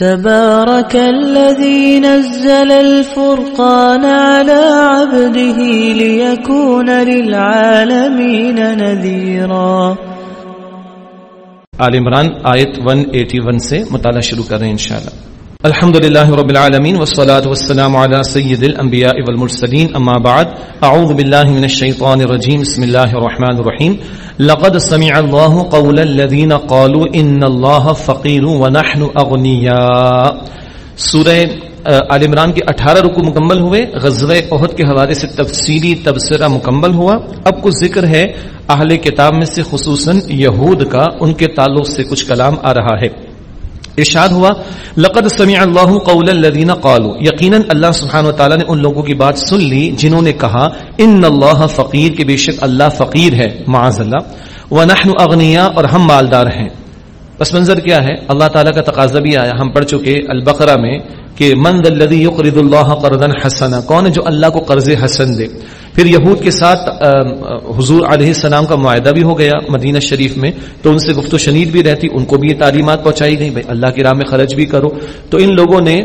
تبارك الذي نزل الفرقان على عبده ليكون للعالمين نذيرا. آل عمران آیت 181 سے مطالعہ شروع کر رہے ہیں انشاءاللہ۔ الحمد لله رب العالمين والصلاة والسلام على سيد الأنبياء والمرسلين أما بعد أعوذ بالله من الشيطان الرجيم بسم الله الرحمن الرحيم لقد سمع الله قول الذين قالوا إن الله فقير ونحن أغنياء سورہ آل عمران کے اٹھارہ رکو مکمل ہوئے. غزوہ عہد کے حوالے سے تفصیلی تبصرہ مکمل ہوا. اب کچھ ذکر ہے اہل کتاب میں سے خصوصاً یہود کا. ان کے تعلق سے کچھ کلام آ رہا ہے. ارشاد ہوا، لقد سمع اللہ قول الذين قالوا، یقینا اللہ سبحانہ وتعالی نے ان لوگوں کی بات سن لی جنہوں نے کہا، ان اللہ فقیر کے بے شک اللہ فقیر ہے، معاذ اللہ، ونحن اغنیا اور ہم مالدار ہیں۔ پس منظر کیا ہے؟ اللہ تعالیٰ کا تقاضا بھی آیا، ہم پڑھ چکے البقرہ میں کہ من الذي يقرض الله قرضا حسنا، کون ہے جو اللہ کو قرض حسن دے؟ پھر یہود کے ساتھ حضور علیہ السلام کا معاہدہ بھی ہو گیا مدینہ شریف میں، تو ان سے گفت و شنید بھی رہتی، ان کو بھی یہ تعلیمات پہنچائی گئی بھائی اللہ کی راہ میں خرچ بھی کرو۔ تو ان لوگوں نے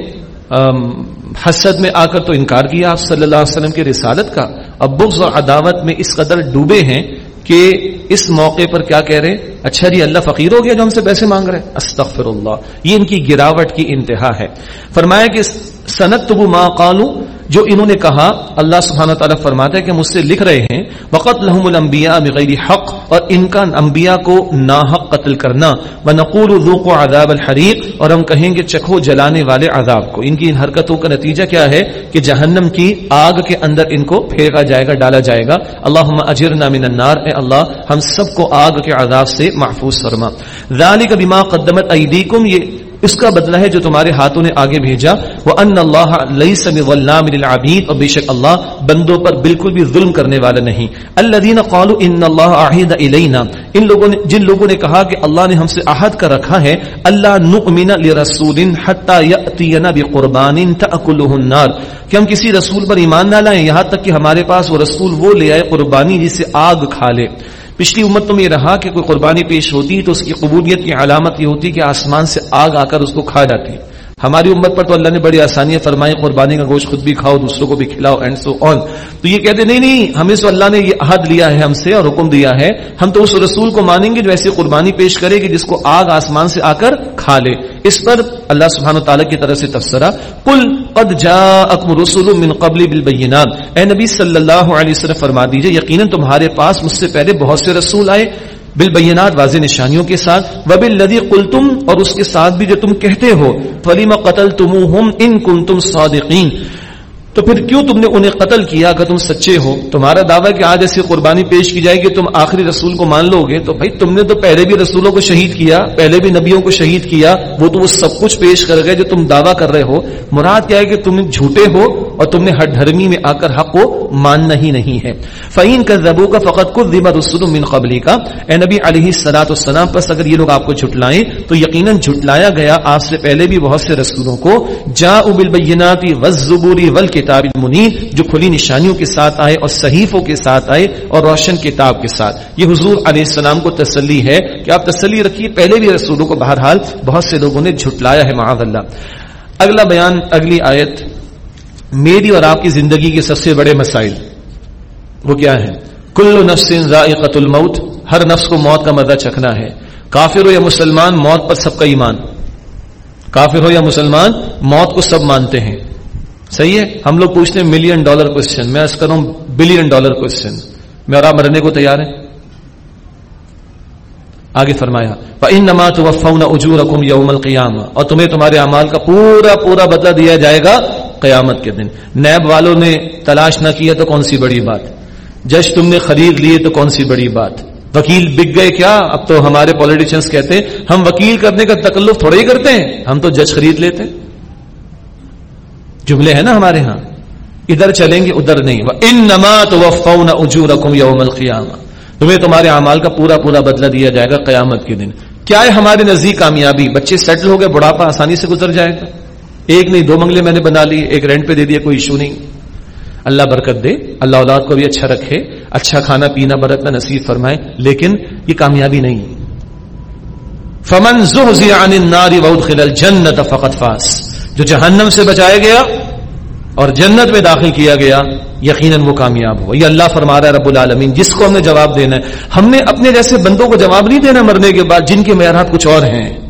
حسد میں آ کر تو انکار کیا، آپ صلی اللہ علیہ وسلم کی رسالت کا۔ اب بغض اور عداوت میں اس قدر ڈوبے ہیں کہ اس موقع پر کیا کہہ رہے اچھا جی اللہ فقیر ہو گیا جو ہم سے پیسے مانگ رہے استغفر اللہ، یہ ان کی گراوٹ کی انتہا ہے۔ فرمایا کہ سنت تبو ماں قالو جو انہوں نے کہا، اللہ سبحانہ تعالیٰ فرماتا ہے کہ مجھ سے لکھ رہے ہیں وقت لحم الانبیاء بغیر حق اور ان کا انبیاء کو ناحق قتل کرنا۔ و نقول ذوق و عذاب الحریق اور ہم کہیں گے، چکھو جلانے والے عذاب کو۔ ان کی ان حرکتوں کا نتیجہ کیا ہے؟ کہ جہنم کی آگ کے اندر ان کو پھینکا جائے گا، ڈالا جائے گا۔ اللہ اجرنا من النار، اے اللہ، ہم سب کو آگ کے عذاب سے محفوظ فرما۔ ذالک بما قدمت ایدیکم یہ اس کا بدلہ ہے جو تمہارے ہاتھوں نے آگے بھیجا وہ ان اللہ لعبید اور بے شک اللہ بندوں پر بالکل بھی ظلم کرنے والا نہیں۔ اللہ قالوا ان اللہ عہد الینا ان لوگوں نے جن لوگوں نے کہا کہ اللہ نے ہم سے عہد کر رکھا ہے اللہ نؤمن لرسول حتى یاتینا بقربان تاکلہ النار۔ کہ ہم کسی رسول پر ایمان نہ لائیں، یہاں تک کہ ہمارے پاس وہ رسول وہ لے آئے قربانی جسے آگ کھا لے۔ پچھلی امت میں یہ رہا کہ کوئی قربانی پیش ہوتی تو اس کی قبولیت کی علامت یہ ہوتی کہ آسمان سے آگ آ کر اس کو کھا جاتی۔ ہماری امت پر تو اللہ نے بڑی آسانیاں فرمائی، قربانی کا گوشت خود بھی کھاؤ، دوسروں کو بھی کھلاؤ اینڈ سو آن تو یہ کہتے نہیں نہیں، ہمیں تو اللہ نے یہ عہد لیا ہے، ہم سے اور حکم دیا ہے، ہم تو اس رسول کو مانیں گے جو ایسی قربانی پیش کرے کہ جس کو آگ آسمان سے آ کر کھا لے۔ اس پر اللہ سبحانہ و تعالیٰ کی طرف سے تفسرا کل قد جاءکم رسول من قبل بالبینات اے نبی صلی اللہ علیہ وسلم، فرما دیجیے، یقینا تمہارے پاس مجھ سے پہلے بہت سے رسول آئے۔ بالبینات واضح نشانیوں کے ساتھ وبل لدی قلتم، اور اس کے ساتھ بھی جو تم کہتے ہو فلیم قتل تم ان کن تم صادقین تو پھر کیوں تم نے انہیں قتل کیا اگر تم سچے ہو؟ تمہارا دعویٰ کہ آج ایسی قربانی پیش کی جائے گی، تم آخری رسول کو مان لو گے۔ تو بھائی، تم نے تو پہلے بھی رسولوں کو شہید کیا، پہلے بھی نبیوں کو شہید کیا، وہ تو وہ سب کچھ پیش کر گئے جو تم دعویٰ کر رہے ہو۔ مراد کیا ہے کہ تم جھوٹے ہو اور تم نے ہر دھرمی میں آ کر حق کو ماننا ہی نہیں ہے۔ فعین کا زبو کا فقط کو ذمہ رسول من قبلی کا اے نبی علیہ سلاۃ السلام پس اگر یہ لوگ آپ کو جھٹلائیں، تو یقیناً جھٹلایا گیا آپ سے پہلے بھی بہت سے رسولوں کو۔ جا ابل بیناتی وزبوری ول کتاب جو کھلی نشانیوں کے ساتھ آئے اور صحیفوں کے ساتھ آئے اور روشن کتاب کے ساتھ۔ یہ حضور علیہ السلام کو تسلی ہے کہ آپ تسلی رکھیے، پہلے بھی رسولوں کو بہرحال بہت سے لوگوں نے جھٹلایا ہے، معاذ اللہ۔ اگلا بیان، اگلی آیت۔ میری اور آپ کی زندگی کے سب سے بڑے مسائل، وہ کیا ہے کل نفس ذائقت الموت، ہر نفس کو موت کا مزہ چکھنا ہے۔ کافر ہو یا مسلمان، موت پر سب کا ایمان۔ کافر ہو یا مسلمان، موت کو سب مانتے ہیں۔ صحیح ہے؟ ہم لوگ پوچھتے ہیں ملین ڈالر کوشچن میں کروں بلین ڈالر کوشچن میں اور آپ مرنے کو تیار ہیں؟ آگے فرمایا ان نماز وفا اجور رقم یوم القیام اور تمہیں تمہارے اعمال کا پورا پورا بدلہ دیا جائے گا قیامت کے دن۔ نیب والوں نے تلاش نہ کیا تو کون سی بڑی بات؟ جج تم نے خرید لیے تو کون سی بڑی بات؟ وکیل بک گئے کیا؟ اب تو ہمارے پالیٹیشنس کہتے ہیں، ہم وکیل کرنے کا تکلف تھوڑے ہی کرتے ہیں، ہم تو جج خرید لیتے۔ جملے ہیں نا ہمارے ہاں۔ ادھر چلیں گے، ادھر نہیں۔ ان نمات وفون اجور رقم یوم القیامہ تمہیں تمہارے اعمال کا پورا پورا بدلہ دیا جائے گا قیامت کے دن۔ کیا ہے ہمارے نزدیک کامیابی؟ بچے سیٹل ہو گئے، بڑھاپا آسانی سے گزر جائے گا۔ ایک نہیں، دو منگلے میں نے بنا لی ایک رینٹ پہ دے دیا، کوئی ایشو نہیں۔ اللہ برکت دے، اللہ اولاد کو بھی اچھا رکھے اچھا کھانا پینا برتنا نصیب فرمائے، لیکن یہ کامیابی نہیں۔ فمن عن النار وادخل الجنت فقط فاس جو جہنم سے بچایا گیا اور جنت میں داخل کیا گیا، یقیناً وہ کامیاب ہوا۔ یہ اللہ فرما رہا ہے رب العالمین، جس کو ہم نے جواب دینا ہے، ہم نے اپنے جیسے بندوں کو جواب نہیں دینا مرنے کے بعد، جن کے معیارات کچھ اور ہیں۔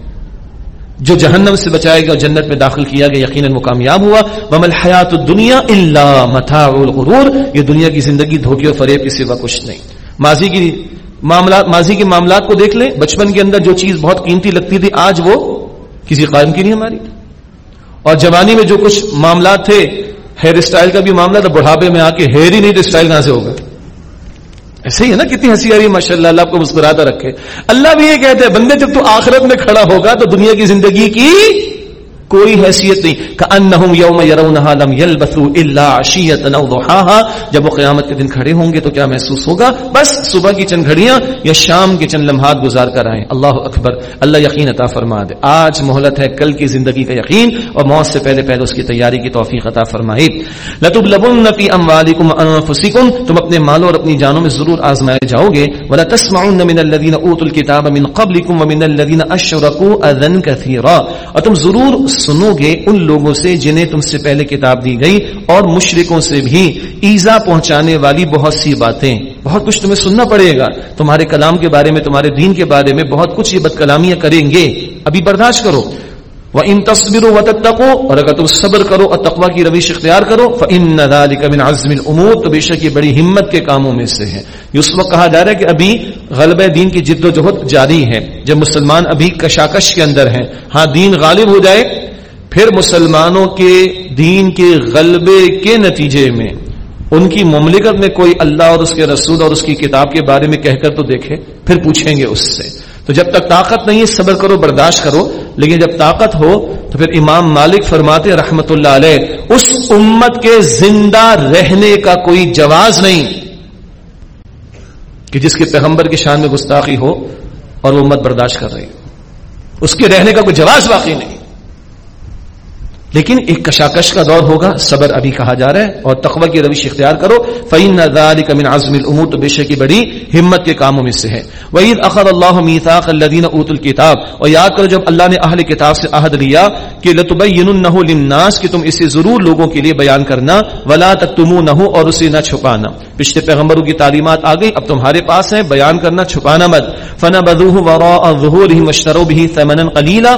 جو جہنم سے بچائے گا اور جنت میں داخل کیا گیا، یقیناً وہ کامیاب ہوا۔ ممل حیات دنیا اللہ متا الغرور۔ یہ دنیا کی زندگی دھوکے اور فریب کے سوا کچھ نہیں۔ ماضی کی معاملات، ماضی کے معاملات کو دیکھ لیں۔ بچپن کے اندر جو چیز بہت قیمتی لگتی تھی، آج وہ کسی قائم کی نہیں ہماری۔ اور جوانی میں جو کچھ معاملات تھے، ہیئر اسٹائل کا بھی معاملہ تھا، بڑھاپے میں آ کے ہیئر ہی نہیں تو اسٹائل کہاں سے ہوگا ایسے ہی ہے نا کتنی ہنسی آ رہی ہے ماشاء اللہ اللہ آپ کو مسکراتا رکھے۔ اللہ بھی یہ کہتے ہیں، بندے جب تو آخرت میں کھڑا ہوگا تو دنیا کی زندگی کی کوئی حیثیت نہیں کانہم یوم یرونہا لم یلبثوا الا عشیۃ او ضحاها، جب وہ قیامت کے دن کھڑے ہوں گے تو کیا محسوس ہوگا؟ بس صبح کی چند گھڑیاں یا شام کے چند لمحات گزار کر آئیں۔ اللہ اکبر، اللہ یقین عطا فرما دے۔ آج مہلت ہے کل کی زندگی کا یقین اور موت سے پہلے پہلے اس کی تیاری کی توفیق عطا فرمائے لتبلغن فی اموالکم انفسکم، تم اپنے مالوں اور اپنی جانوں میں ضرور آزمائے جاؤ گے۔ ولا تسمعن من الذين اوتوا الكتاب من قبلكم ومن الذين اشركوا اذى كثيرا اور تم ضرور سنو گے ان لوگوں سے جنہیں تم سے پہلے کتاب دی گئی اور مشرکوں سے بھی ایزا پہنچانے والی بہت سی باتیں۔ بہت کچھ تمہیں سننا پڑے گا۔ تمہارے کلام کے بارے میں، تمہارے دین کے بارے میں بہت کچھ یہ بد کلامیاں کریں گے۔ ابھی برداشت کرو۔ وہ ان تصویروں و تک اور اگر تم صبر کرو اور تقوا کی رویش اختیار کرو فن من عزم الامور تو بے شک یہ بڑی ہمت کے کاموں میں سے ہے۔ یہ اس وقت کہا جا رہا ہے کہ ابھی غلبہ دین کی جد و جہد جاری ہے۔ جب مسلمان ابھی کشاکش کے اندر ہیں ہاں دین غالب ہو جائے پھر مسلمانوں کے دین کے غلبے کے نتیجے میں، ان کی مملکت میں کوئی اللہ اور اس کے رسول اور اس کی کتاب کے بارے میں کہہ کر تو دیکھے، پھر پوچھیں گے اس سے۔ تو جب تک طاقت نہیں ہے، صبر کرو، برداشت کرو، لیکن جب طاقت ہو تو پھر امام مالک فرماتے رحمت اللہ علیہ، اس امت کے زندہ رہنے کا کوئی جواز نہیں کہ جس کے پیغمبر کی شان میں گستاخی ہو اور وہ امت برداشت کر رہی ہو۔ اس کے رہنے کا کوئی جواز باقی نہیں۔ لیکن ایک کشاکش کا دور ہوگا، صبر ابھی کہا جا رہا ہے اور تقوی کی روش اختیار کرو۔ فعین من عزم العمور تو بے شک بڑی ہمت کے کاموں میں سے ہے۔ وعید اخر اللہ میثاق الذین اوت الکتاب اور یاد کرو، جب اللہ نے اہل کتاب سے عہد لیا کہ لتبیننہ للناس کہ تم اسے ضرور لوگوں کے لیے بیان کرنا، ولا تکتمونہ اور اسے نہ چھپانا۔ پچھلے پیغمبروں کی تعلیمات آ گئی، اب تمہارے پاس ہیں، بیان کرنا، چھپانا مت۔ فنبذوه وراء ظهورهم واشتروا به ثمنا قليلا۔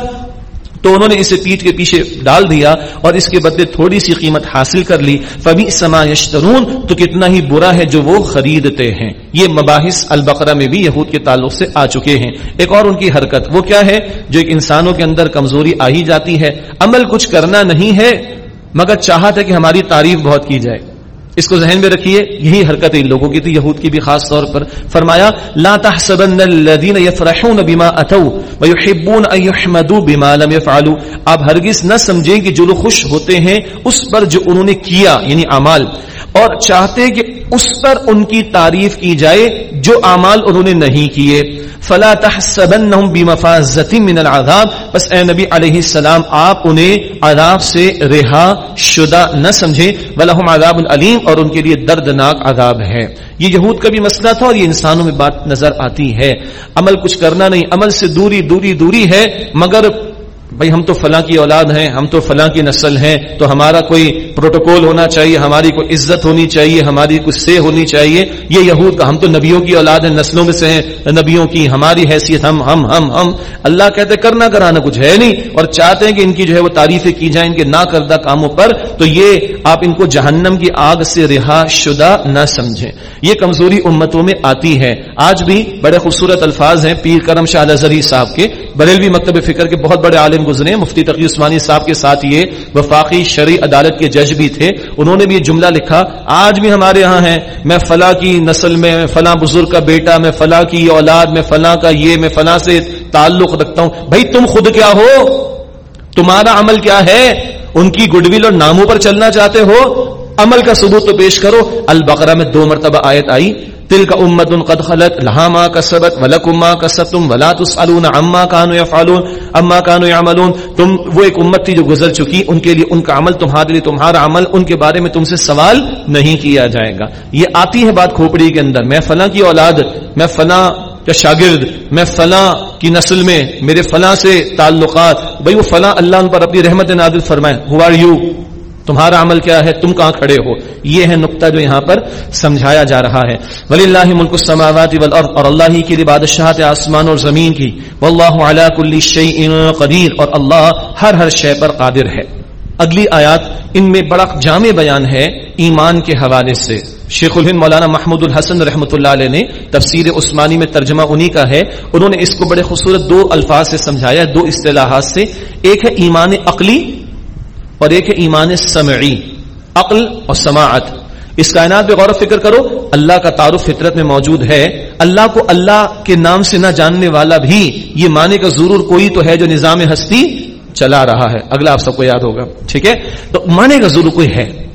تو انہوں نے اسے پیٹ کے پیچھے ڈال دیا اور اس کے بدلے تھوڑی سی قیمت حاصل کر لی۔ فبی سما یشترون تو کتنا ہی برا ہے جو وہ خریدتے ہیں۔ یہ مباحث البقرہ میں بھی یہود کے تعلق سے آ چکے ہیں۔ ایک اور ان کی حرکت، وہ کیا ہے؟ جو ایک انسانوں کے اندر کمزوری آ ہی جاتی ہے۔ عمل کچھ کرنا نہیں ہے، مگر چاہت ہے کہ ہماری تعریف بہت کی جائے۔ اس کو ذہن میں رکھیے، یہی حرکت ان لوگوں کی تھی، یہود کی بھی خاص طور پر۔ فرمایا، لا تحسبن الذين يفرحون بما اتوا ويحبون ان يحمدوا بما لم يفعلوا آپ ہرگز نہ سمجھیں کہ جو لوگ خوش ہوتے ہیں، اس پر جو انہوں نے کیا یعنی اعمال، اور چاہتے کہ اس پر ان کی تعریف کی جائے جو اعمال انہوں نے نہیں کیے۔ فلا تحسبنهم بمفازه من العذاب۔ بس اے نبی علیہ السلام، آپ انہیں عذاب سے رہا شدہ نہ سمجھیں۔ ولہم عذاب العلیم اور ان کے لیے دردناک عذاب ہے۔ یہ یہود کا بھی مسئلہ تھا اور یہ انسانوں میں بات نظر آتی ہے۔ عمل کچھ کرنا نہیں، عمل سے دوری دوری دوری ہے، مگر بھائی ہم تو فلاں کی اولاد ہیں، ہم تو فلاں کی نسل ہیں، تو ہمارا کوئی پروٹوکول ہونا چاہیے، ہماری کوئی عزت ہونی چاہیے، ہماری کوئی سے ہونی چاہیے، یہ یہود کا، ہم تو نبیوں کی اولاد ہیں، نسلوں میں سے ہیں، نبیوں کی ہماری حیثیت، ہم ہم ہم ہم۔ اللہ کہتے کرنا کرانا کچھ ہے نہیں، اور چاہتے ہیں کہ ان کی جو ہے وہ تعریفیں کی جائیں، ان کے نہ کردہ کاموں پر، تو یہ آپ ان کو جہنم کی آگ سے رہا شدہ نہ سمجھیں۔ یہ کمزوری امتوں میں آتی ہے۔ آج بھی بڑے خوبصورت الفاظ ہیں، پیر کرم شاہ نظری صاحب کے۔ بریلوی مکتب فکر کے بہت بڑے عالم گزرے مفتی تقی عثمانی صاحب کے ساتھ یہ وفاقی شرعی عدالت کے جج بھی تھے۔ انہوں نے بھی یہ جملہ لکھا، آج بھی ہمارے یہاں ہیں۔ میں فلاں کی نسل میں فلاں بزرگ کا بیٹا، میں فلاں کی اولاد، میں فلاں کا یہ، میں فلاں سے تعلق رکھتا ہوں۔ بھائی تم خود کیا ہو؟ تمہارا عمل کیا ہے؟ ان کی گڈ ول اور ناموں پر چلنا چاہتے ہو؟ عمل کا ثبوت تو پیش کرو۔ البقرہ میں دو مرتبہ آیت آئی۔ تل کا امت ان قد خلط لہاما کا سبق ولک اما کا سب تم ولا تسالون اما کانو یا فالون اما کانو یا تم، وہ ایک امت تھی جو گزر چکی، ان کے لیے ان کا عمل، تمہارے لیے تمہارا عمل، ان کے بارے میں تم سے سوال نہیں کیا جائے گا۔ یہ آتی ہے بات کھوپڑی کے اندر، میں فلاں کی اولاد، میں فلاں کا شاگرد، میں فلاں کی نسل میں، میرے فلاں سے تعلقات، بھائی وہ فلاں اللہ ان پر اپنی رحمت نادل فرمائے۔ ہو آر یو تمہارا عمل کیا ہے؟ تم کہاں کھڑے ہو؟ یہ ہے نقطہ جو یہاں پر سمجھایا جا رہا ہے۔ ولی اللہ ملک السماوات والارض اور اللہ ہی کے لیے بادشاہت آسمان اور زمین کی۔ واللہ علی کل شیء قدیر اور اللہ ہر ہر شے پر قادر ہے۔ اگلی آیات ان میں بڑا جامع بیان ہے ایمان کے حوالے سے۔ شیخ الہند مولانا محمود الحسن رحمۃ اللہ علیہ نے تفسیر عثمانی میں ترجمہ انہی کا ہے۔ انہوں نے اس کو بڑے خوبصورت دو الفاظ سے سمجھایا، دو اصطلاحات سے۔ ایک ہے ایمان عقلی اور ایک ہے ایمان سمعی، عقل اور سماعت۔ اس کائنات پہ غور و فکر کرو، اللہ کا تعارف فطرت میں موجود ہے۔ اللہ کو اللہ کے نام سے نہ جاننے والا بھی یہ مانے کا ضرور کوئی تو ہے جو نظام ہستی چلا رہا ہے۔ اگلا آپ سب کو یاد ہوگا، ٹھیک ہے؟ تو مانے کا ضرور کوئی ہے۔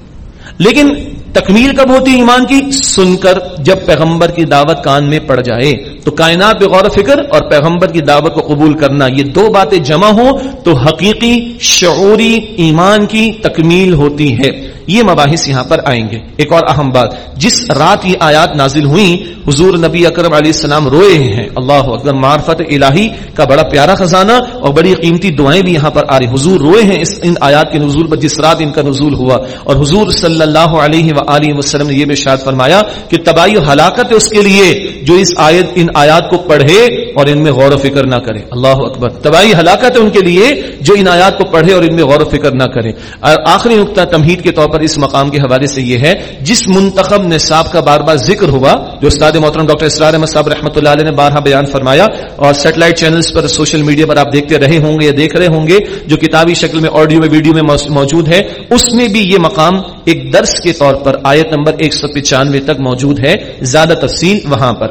لیکن تکمیل کب ہوتی ہے ایمان کی؟ سن کر جب پیغمبر کی دعوت کان میں پڑ جائے تو کائنات پہ غور و فکر اور پیغمبر کی دعوت کو قبول کرنا، یہ دو باتیں جمع ہوں تو حقیقی شعوری ایمان کی تکمیل ہوتی ہے یہ مباحث یہاں پر آئیں گے۔ ایک اور اہم بات، جس رات یہ آیات نازل ہوئی حضور نبی اکرم علیہ السلام روئے ہیں۔ اللہ اکبر، معرفت الہی کا بڑا پیارا خزانہ اور بڑی قیمتی دعائیں بھی یہاں پر آ رہی۔ حضور روئے ہیں اس، ان آیات کے نزول پر، جس رات ان کا نزول ہوا۔ اور حضور صلی اللہ علیہ وآلہ وسلم نے یہ بھی شاد فرمایا کہ تباہی ہلاکت ہے اس کے لیے جو اس آیت ان آیات کو پڑھے اور ان میں غور و فکر نہ کرے اللہ اکبر۔ تباہی ہلاکت ہے ان کے لیے جو ان آیات کو پڑھے اور ان میں غور و فکر نہ کرے اور آخری نقطہ تمہید کے طور پر اس مقام کے حوالے سے یہ ہے، جس منتخب نصاب کا بار بار ذکر ہوا، جو استاد محترم ڈاکٹر اسرار احمد صاحب رحمۃ اللہ علیہ نے بارہا بیان فرمایا، اور سیٹلائٹ چینلز پر سوشل میڈیا پر آپ دیکھتے رہے ہوں گے یا دیکھ رہے ہوں گے، جو کتابی شکل میں آڈیو میں، ویڈیو میں موجود ہے، اس میں بھی یہ مقام ایک درس کے طور پر آیت نمبر ایک سو پچانوے تک موجود ہے۔ زیادہ تفصیل وہاں پر۔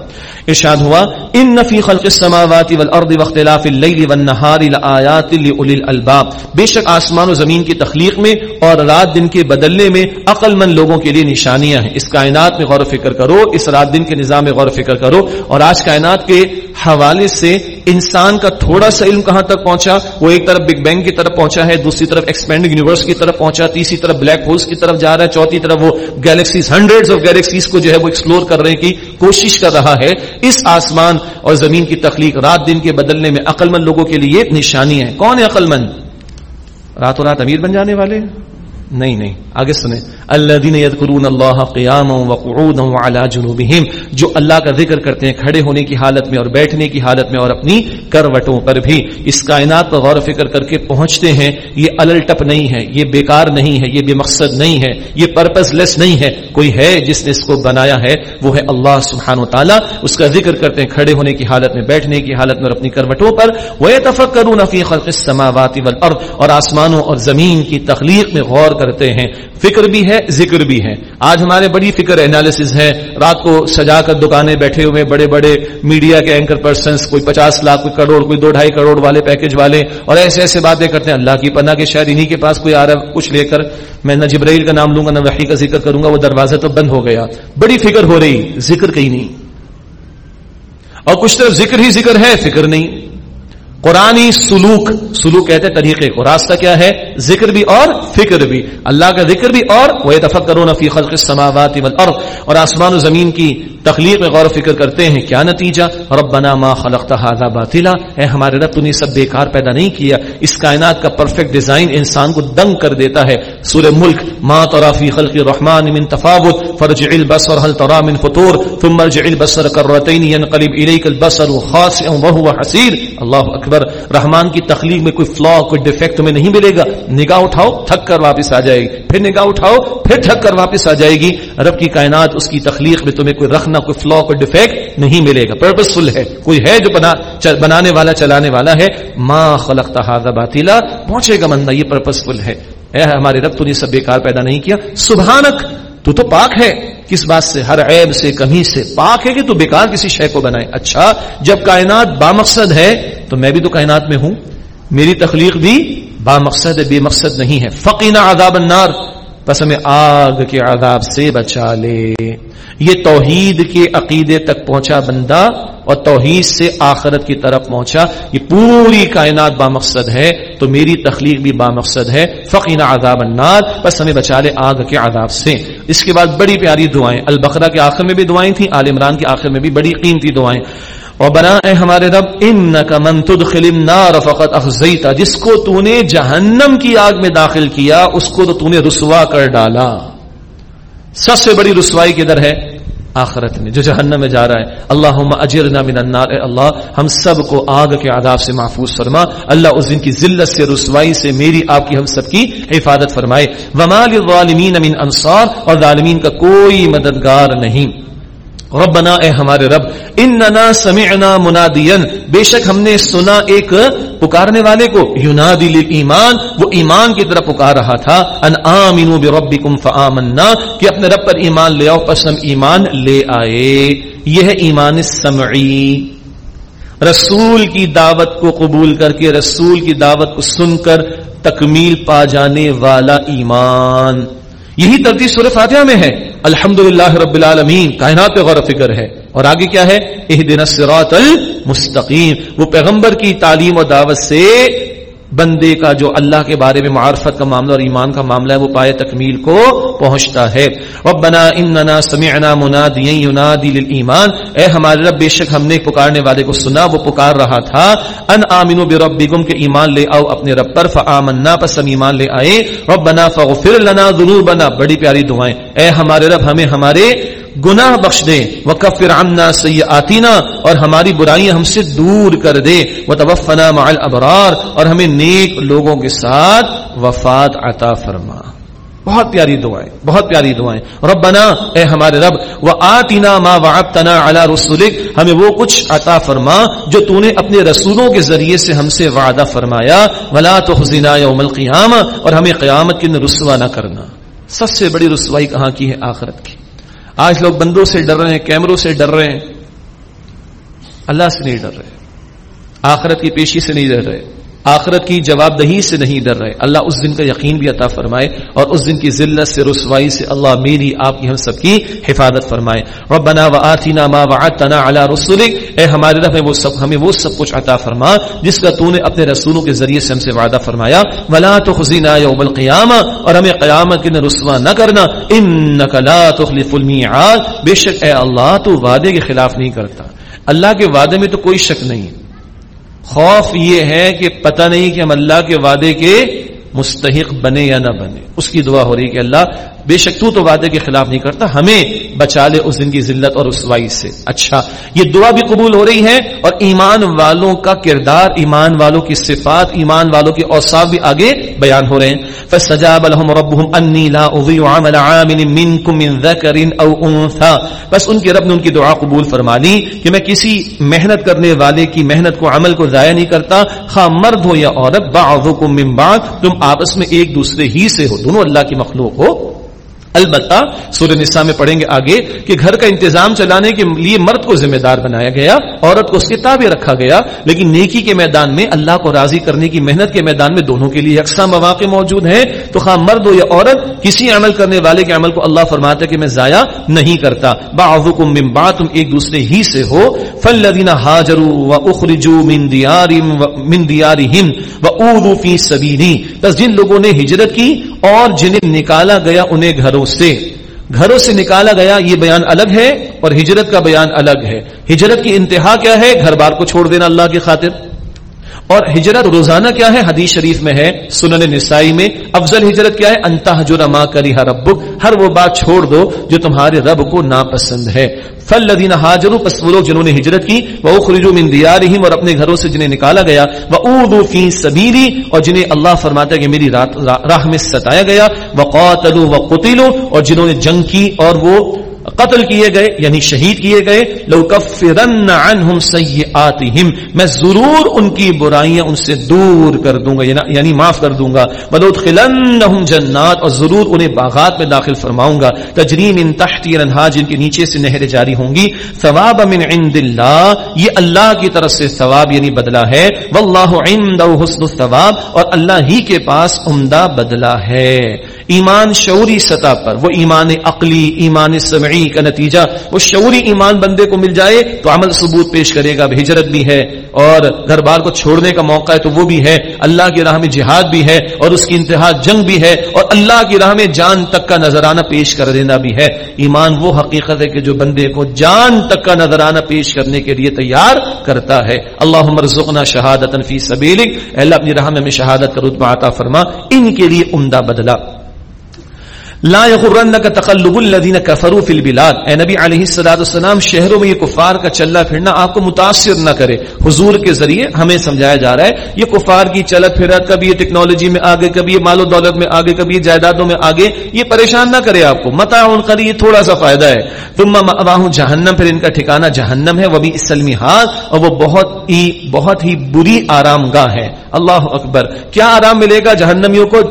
ارشاد ہوا، ان نفی خلق السماوات والارض واختلاف اللیل والنہار لآیات لأولی الالباب بے شک آسمان و زمین کی تخلیق میں اور رات دن کے بدلنے میں عقل مند لوگوں کے لیے نشانیاں ہیں۔ اس کائنات میں غور و فکر کرو، اس رات دن کے نظام میں غور و فکر کرو۔ اور آج کائنات کے حوالے سے انسان کا تھوڑا سا علم کہاں تک پہنچا؟ وہ ایک طرف بگ بینگ کی طرف پہنچا ہے، دوسری طرف ایکسپینڈ یونیورس کی طرف پہنچا، تیسری طرف بلیک ہولس کی طرف جا رہا ہے، چوتھی طرف وہ گیلیکسیز ہنڈریڈ آف گیلیکسیز کو جو ہے وہ ایکسپلور کرنے کی کوشش کر رہا ہے۔ اس آسمان اور زمین کی تخلیق رات دن کے بدلنے میں عقل مند لوگوں کے لیے نشانی ہے کون ہے عقل مند راتوں رات امیر بن جانے والے نہیں نہیں، آگے سنیں۔ اللہ دین یذکرون اللہ قیام وقعودا وعلى جنوبہم، جو اللہ کا ذکر کرتے ہیں کھڑے ہونے کی حالت میں اور بیٹھنے کی حالت میں اور اپنی کروٹوں پر بھی۔ اس کائنات پر غور و فکر کر کے پہنچتے ہیں، یہ الل ٹپ نہیں ہے، یہ بیکار نہیں ہے، یہ بے مقصد نہیں ہے، یہ پرپز لیس نہیں ہے۔ کوئی ہے جس نے اس کو بنایا ہے، وہ ہے اللہ سبحانہ و تعالی۔ اس کا ذکر کرتے ہیں کھڑے ہونے کی حالت میں، بیٹھنے کی حالت میں اور اپنی کروٹوں پر۔ وہ وَيَتَفَكَّرُونَ فِي خَلْقِ السَّمَاوَاتِ وَالْأَرْضِ، اور آسمانوں اور زمین کی تخلیق میں غور کرتے ہیں۔ فکر بھی ہے، ذکر بھی ہے۔ آج ہمارے بڑی فکر انالیسز ہے رات کو سجا کر دکانیں بیٹھے ہوئے بڑے بڑے میڈیا کے اینکر پرسنس کوئی پچاس لاکھ، کوئی کروڑ، کوئی دو ڈھائی کروڑ والے پیکج والے، اور ایسے ایسے باتیں کرتے ہیں۔ اللہ کی پناہ کے شاید انہی کے پاس کوئی آ رہا ہے کچھ لے کر میں نہ جبرائیل کا نام لوں گا، نہ وحی کا ذکر کروں گا، وہ دروازہ تو بند ہو گیا۔ بڑی فکر ہو رہی، ذکر کہیں نہیں۔ اور کچھ طرف ذکر ہی ذکر ہے، فکر نہیں۔ قرآنی سلوک سلوک کہتے ہیں طریقے کو راستہ کیا ہے؟ ذکر بھی اور فکر بھی۔ اللہ کا ذکر بھی اور وہ تفق کرو نفی خلق السماوات والارض اور آسمان و زمین کی تخلیق میں غور و فکر کرتے ہیں، کیا نتیجہ؟ ربنا ما خلقت هذا باطلا۔ اے ہمارے رب تو نے سب بیکار پیدا نہیں کیا۔ اس کائنات کا پرفیکٹ ڈیزائن انسان کو دنگ کر دیتا ہے۔ سورہ ملک، ما ترى في خلق الرحمن من تفاوت۔ فرجع البصر هل ترى من فطور۔ ثم ارجع البصر كرتين ينقلب اليك البصر خاسئا وهو حسير۔ اللہ اکبر۔ رحمان کی تخلیق میں کوئی فلا کوئی ڈیفیکٹ تمہیں نہیں ملے گا، نگاہ اٹھاؤ تھک کر واپس آ جائے گی۔ پھر نگاہ اٹھاؤ، پھر تھک کر واپس آ جائے گی۔ رب کی کائنات اس کی تخلیق میں تمہیں کوئی رکھنا کوئی فلا کوئی ڈیفیکٹ نہیں ملے گا۔ پرپز فل ہے۔ کوئی ہے جو بنا بنانے والا، چلانے والا ہے۔ ماں خلق تحاظ باطلا۔ پہنچے گا مندہ یہ پرپز فل ہے۔ اے ہمارے رب، تو نے سب بیکار پیدا نہیں کیا۔ سبحانک! تو تو پاک ہے۔ کس بات سے؟ ہر عیب سے کمی سے۔ پاک ہے کہ تو بیکار کسی شے کو بنائے۔ اچھا جب کائنات با مقصد ہے، تو میں بھی تو کائنات میں ہوں۔ میری تخلیق بھی با مقصد ہے، بے مقصد نہیں ہے۔ فقینہ عذاب النار۔ بس ہمیں آگ کے عذاب سے بچا لے۔ یہ توحید کے عقیدے تک پہنچا بندہ اور توحید سے آخرت کی طرف پہنچا۔ یہ پوری کائنات با مقصد ہے، تو میری تخلیق بھی با مقصد ہے۔ فقینا عذاب النار، بس ہمیں بچا لے آگ کے عذاب سے۔ اس کے بعد بڑی پیاری دعائیں، البقرہ کے آخر میں بھی دعائیں تھیں عال عمران کے آخر میں بھی بڑی قیمتی دعائیں۔ اور بنا اے ہمارے رب ان کا من تدخل النار فقط اخزیتا، جس کو تو نے جہنم کی آگ میں داخل کیا، اس کو تو تو نے رسوا کر ڈالا۔ سب سے بڑی رسوائی کدھر ہے؟ آخرت میں، جو جہنم میں جا رہا ہے۔ اللہ اجرنا من النار، اے اللہ، ہم سب کو آگ کے عذاب سے محفوظ فرما۔ اللہ اس دن کی ذلت سے، رسوائی سے میری، آپ کی، ہم سب کی حفاظت فرمائے۔ ومال الظالمین من انصار، اور ظالمین کا کوئی مددگار نہیں۔ ربنا اے ہمارے رب، اننا سمعنا منادیا۔ بے شک ہم نے سنا ایک پکارنے والے کو، یونادی للایمان۔ وہ ایمان کی طرف پکار رہا تھا۔ ان آمنوا بربکم فآمنا۔ کہ اپنے رب پر ایمان لے آؤ، پس ہم ایمان لے آئے۔ یہ ہے ایمان سمعی۔ رسول کی دعوت کو قبول کر کے، رسول کی دعوت کو سن کر تکمیل پا جانے والا ایمان۔ یہی ترتیب سورہ فاتحہ میں ہے۔ الحمد رب العالمین، کائنات پہ غور فکر ہے۔ اور آگے کیا ہے؟ دن المستقیم۔ وہ پیغمبر کی تعلیم و دعوت سے بندے کا جو اللہ کے بارے میں معرفت کا معاملہ اور ایمان کا معاملہ ہے، وہ پائے تکمیل کو پہنچتا ہے۔ ربنا اننا سمعنا منادیا ينادي للایمان۔ اے ہمارے رب، بے شک ہم نے پکارنے والے کو سنا، وہ پکار رہا تھا۔ ان امنوا بربکم، کہ ایمان لے آؤ اپنے رب پر، فآمنا، پس ہم ایمان لے آئے۔ ربنا فاغفر لنا ذنوبنا۔ بڑی پیاری دعائیں۔ اے ہمارے رب، ہمیں ہمارے گناہ بخش دے۔ وکفر عنا سیئاتنا اور ہماری برائیاں ہم سے دور کر دے۔ وتوفنا مع الابرار اور ہمیں نیک لوگوں کے ساتھ وفات عطا فرما۔ بہت پیاری دعائیں، بہت پیاری دعائیں۔ ربنا، اے ہمارے رب، وآتنا ما وعدتنا علی رسولک ہمیں وہ کچھ عطا فرما جو تو نے اپنے رسولوں کے ذریعے سے ہم سے وعدہ فرمایا۔ ولا تخزنا یوم القیامہ اور ہمیں قیامت کے رسوا نہ کرنا۔ سب سے بڑی رسوائی کہاں کی ہے؟ آخرت کی۔ آج لوگ بندوں سے ڈر رہے ہیں، کیمروں سے ڈر رہے ہیں۔ اللہ سے نہیں ڈر رہے۔ آخرت کی پیشی سے نہیں ڈر رہے۔ آخرت کی جواب دہی سے نہیں ڈر رہے۔ اللہ اس دن کا یقین بھی عطا فرمائے اور اس دن کی ذلت سے، رسوائی سے اللہ میری، آپ کی، ہم سب کی حفاظت فرمائے۔ ربنا وآتنا ما وعدتنا على رسولك اے ہمارے رب وہ سب، ہمیں وہ سب کچھ عطا فرما جس کا تو نے اپنے رسولوں کے ذریعے سے ہم سے وعدہ فرمایا۔ ولا تخزنا يوم القيامه اور ہمیں قیامت کے دن رسوا نہ کرنا۔ انك لا تخلف الميعاد بے شک اے اللہ، تو وعدے کے خلاف نہیں کرتا۔ اللہ کے وعدے میں تو کوئی شک نہیں ہے۔ خوف یہ ہے کہ پتہ نہیں کہ ہم اللہ کے وعدے کے مستحق بنے یا نہ بنے۔ اس کی دعا ہو رہی کہ اللہ بے شک تو تو وعدے کے خلاف نہیں کرتا، ہمیں بچا لے اس دن کی ذلت اور رسوائی سے۔ اچھا یہ دعا بھی قبول ہو رہی ہے اور ایمان والوں کا کردار، ایمان والوں کی صفات، ایمان والوں کے اوصاف بھی آگے بیان ہو رہے ہیں۔ فسجاب لهم ربهم انی لا اضيع عمل عامل منكم من ذکر او انثى بس ان کے رب نے ان کی دعا قبول فرما لی کہ میں کسی محنت کرنے والے کی محنت کو، عمل کو ضائع نہیں کرتا، خواہ مرد ہو یا عورت، بعضکم من بعض، تم آپس میں ایک دوسرے ہی سے ہو، دونوں اللہ کی مخلوق ہو۔ البتہ سورہ نساء میں پڑھیں گے آگے کہ گھر کا انتظام چلانے کے لیے مرد کو ذمہ دار بنایا گیا، عورت کو اس کے تابع رکھا گیا، لیکن نیکی کے میدان میں، اللہ کو راضی کرنے کی محنت کے میدان میں دونوں کے لیے یکساں مواقع موجود ہیں۔ تو خواہ مرد ہو یا عورت، کسی عمل کرنے والے کے عمل کو اللہ فرماتا ہے کہ میں ضائع نہیں کرتا۔ بعضکم من بعض، تم ایک دوسرے ہی سے ہو۔ فالذین هاجروا واخرجوا من دیارهم من دیارهم واوذوا فی سبیلی۔ بس جن لوگوں نے ہجرت کی اور جنہیں نکالا گیا انہیں گھروں سے۔ گھروں سے نکالا گیا یہ بیان الگ ہے اور ہجرت کا بیان الگ ہے۔ ہجرت کی انتہا کیا ہے؟ گھر بار کو چھوڑ دینا اللہ کی خاطر۔ اور ہجرت روزانہ کیا ہے؟ حدیث شریف میں ہے، سنن نسائی میں۔ افضل ہجرت کیا ہے؟ انتہ جو رما کری ربک۔ ہر وہ بات چھوڑ دو جو تمہارے رب کو ناپسند ہے۔ فل لدین حاجر پس وہ لوگ جنہوں نے ہجرت کی وہ خریجو من دیارہم اور اپنے گھروں سے جنہیں نکالا گیا وہ اردو فی سبیلی اور جنہیں اللہ فرماتا ہے کہ میری راہ میں ستایا گیا۔ وہ قاتلو و اور جنہوں نے جنگ کی اور وہ قتل کیے گئے یعنی شہید کیے گئے، لو عنہم سیئاتہم، میں ضرور ان کی برائیاں ان سے دور کر دوں گا یعنی, یعنی معاف کر دوں گا۔ بدخلنہم جنات، اور ضرور انہیں باغات میں داخل فرماؤں گا۔ تجرین ان تحتی انہا جن کے نیچے سے نہریں جاری ہوں گی۔ ثواب من عند اللہ، یہ اللہ کی طرف سے ثواب یعنی بدلہ ہے۔ واللہ عنده حسن الثواب، اور اللہ ہی کے پاس عمدہ بدلہ ہے۔ ایمان شعوری سطح پر، وہ ایمان عقلی، ایمان سمعی شرعی کا نتیجہ وہ شعوری ایمان بندے کو مل جائے تو عمل ثبوت پیش کرے گا ہجرت بھی ہے اور گھر بار کو چھوڑنے کا موقع ہے تو وہ بھی ہے، اللہ کی راہ میں جہاد بھی ہے اور اس کی انتہا جنگ بھی ہے اور اللہ کی راہ میں جان تک کا نظرانہ پیش کر دینا بھی ہے۔ ایمان وہ حقیقت ہے کہ جو بندے کو جان تک کا نظرانہ پیش کرنے کے لیے تیار کرتا ہے۔ اللہ مرزقنا شہادت فی سبیلک۔ اللہ اپنی راہ میں شہادت کا رتبہ عطا فرما، ان کے لیے عمدہ بدلا لا يغرنك تقلب الذين كفروا في البلاد. اے نبی علیہ الصلوۃ والسلام، شہروں میں یہ کفار کا چلنا پھرنا آپ کو متاثر نہ کرے. حضور کے ذریعے ہمیں سمجھایا جا رہا ہے، یہ کفار کی چلت پھرت کبھی یہ ٹیکنالوجی میں آگے، کبھی یہ مال و دولت میں آگے، کبھی یہ جائیدادوں میں آگے، یہ پریشان نہ کرے آپ کو. متا ان کا یہ تھوڑا سا فائدہ ہے. تم ماہوں جہنم، پھر ان کا ٹھکانہ جہنم ہے وہ بھی اسلمی ہاتھ اور وہ بہت ہی بہت ہی بری آرام گاہ ہے. اللہ اکبر، کیا آرام ملے گا؟ جہنمیوں کو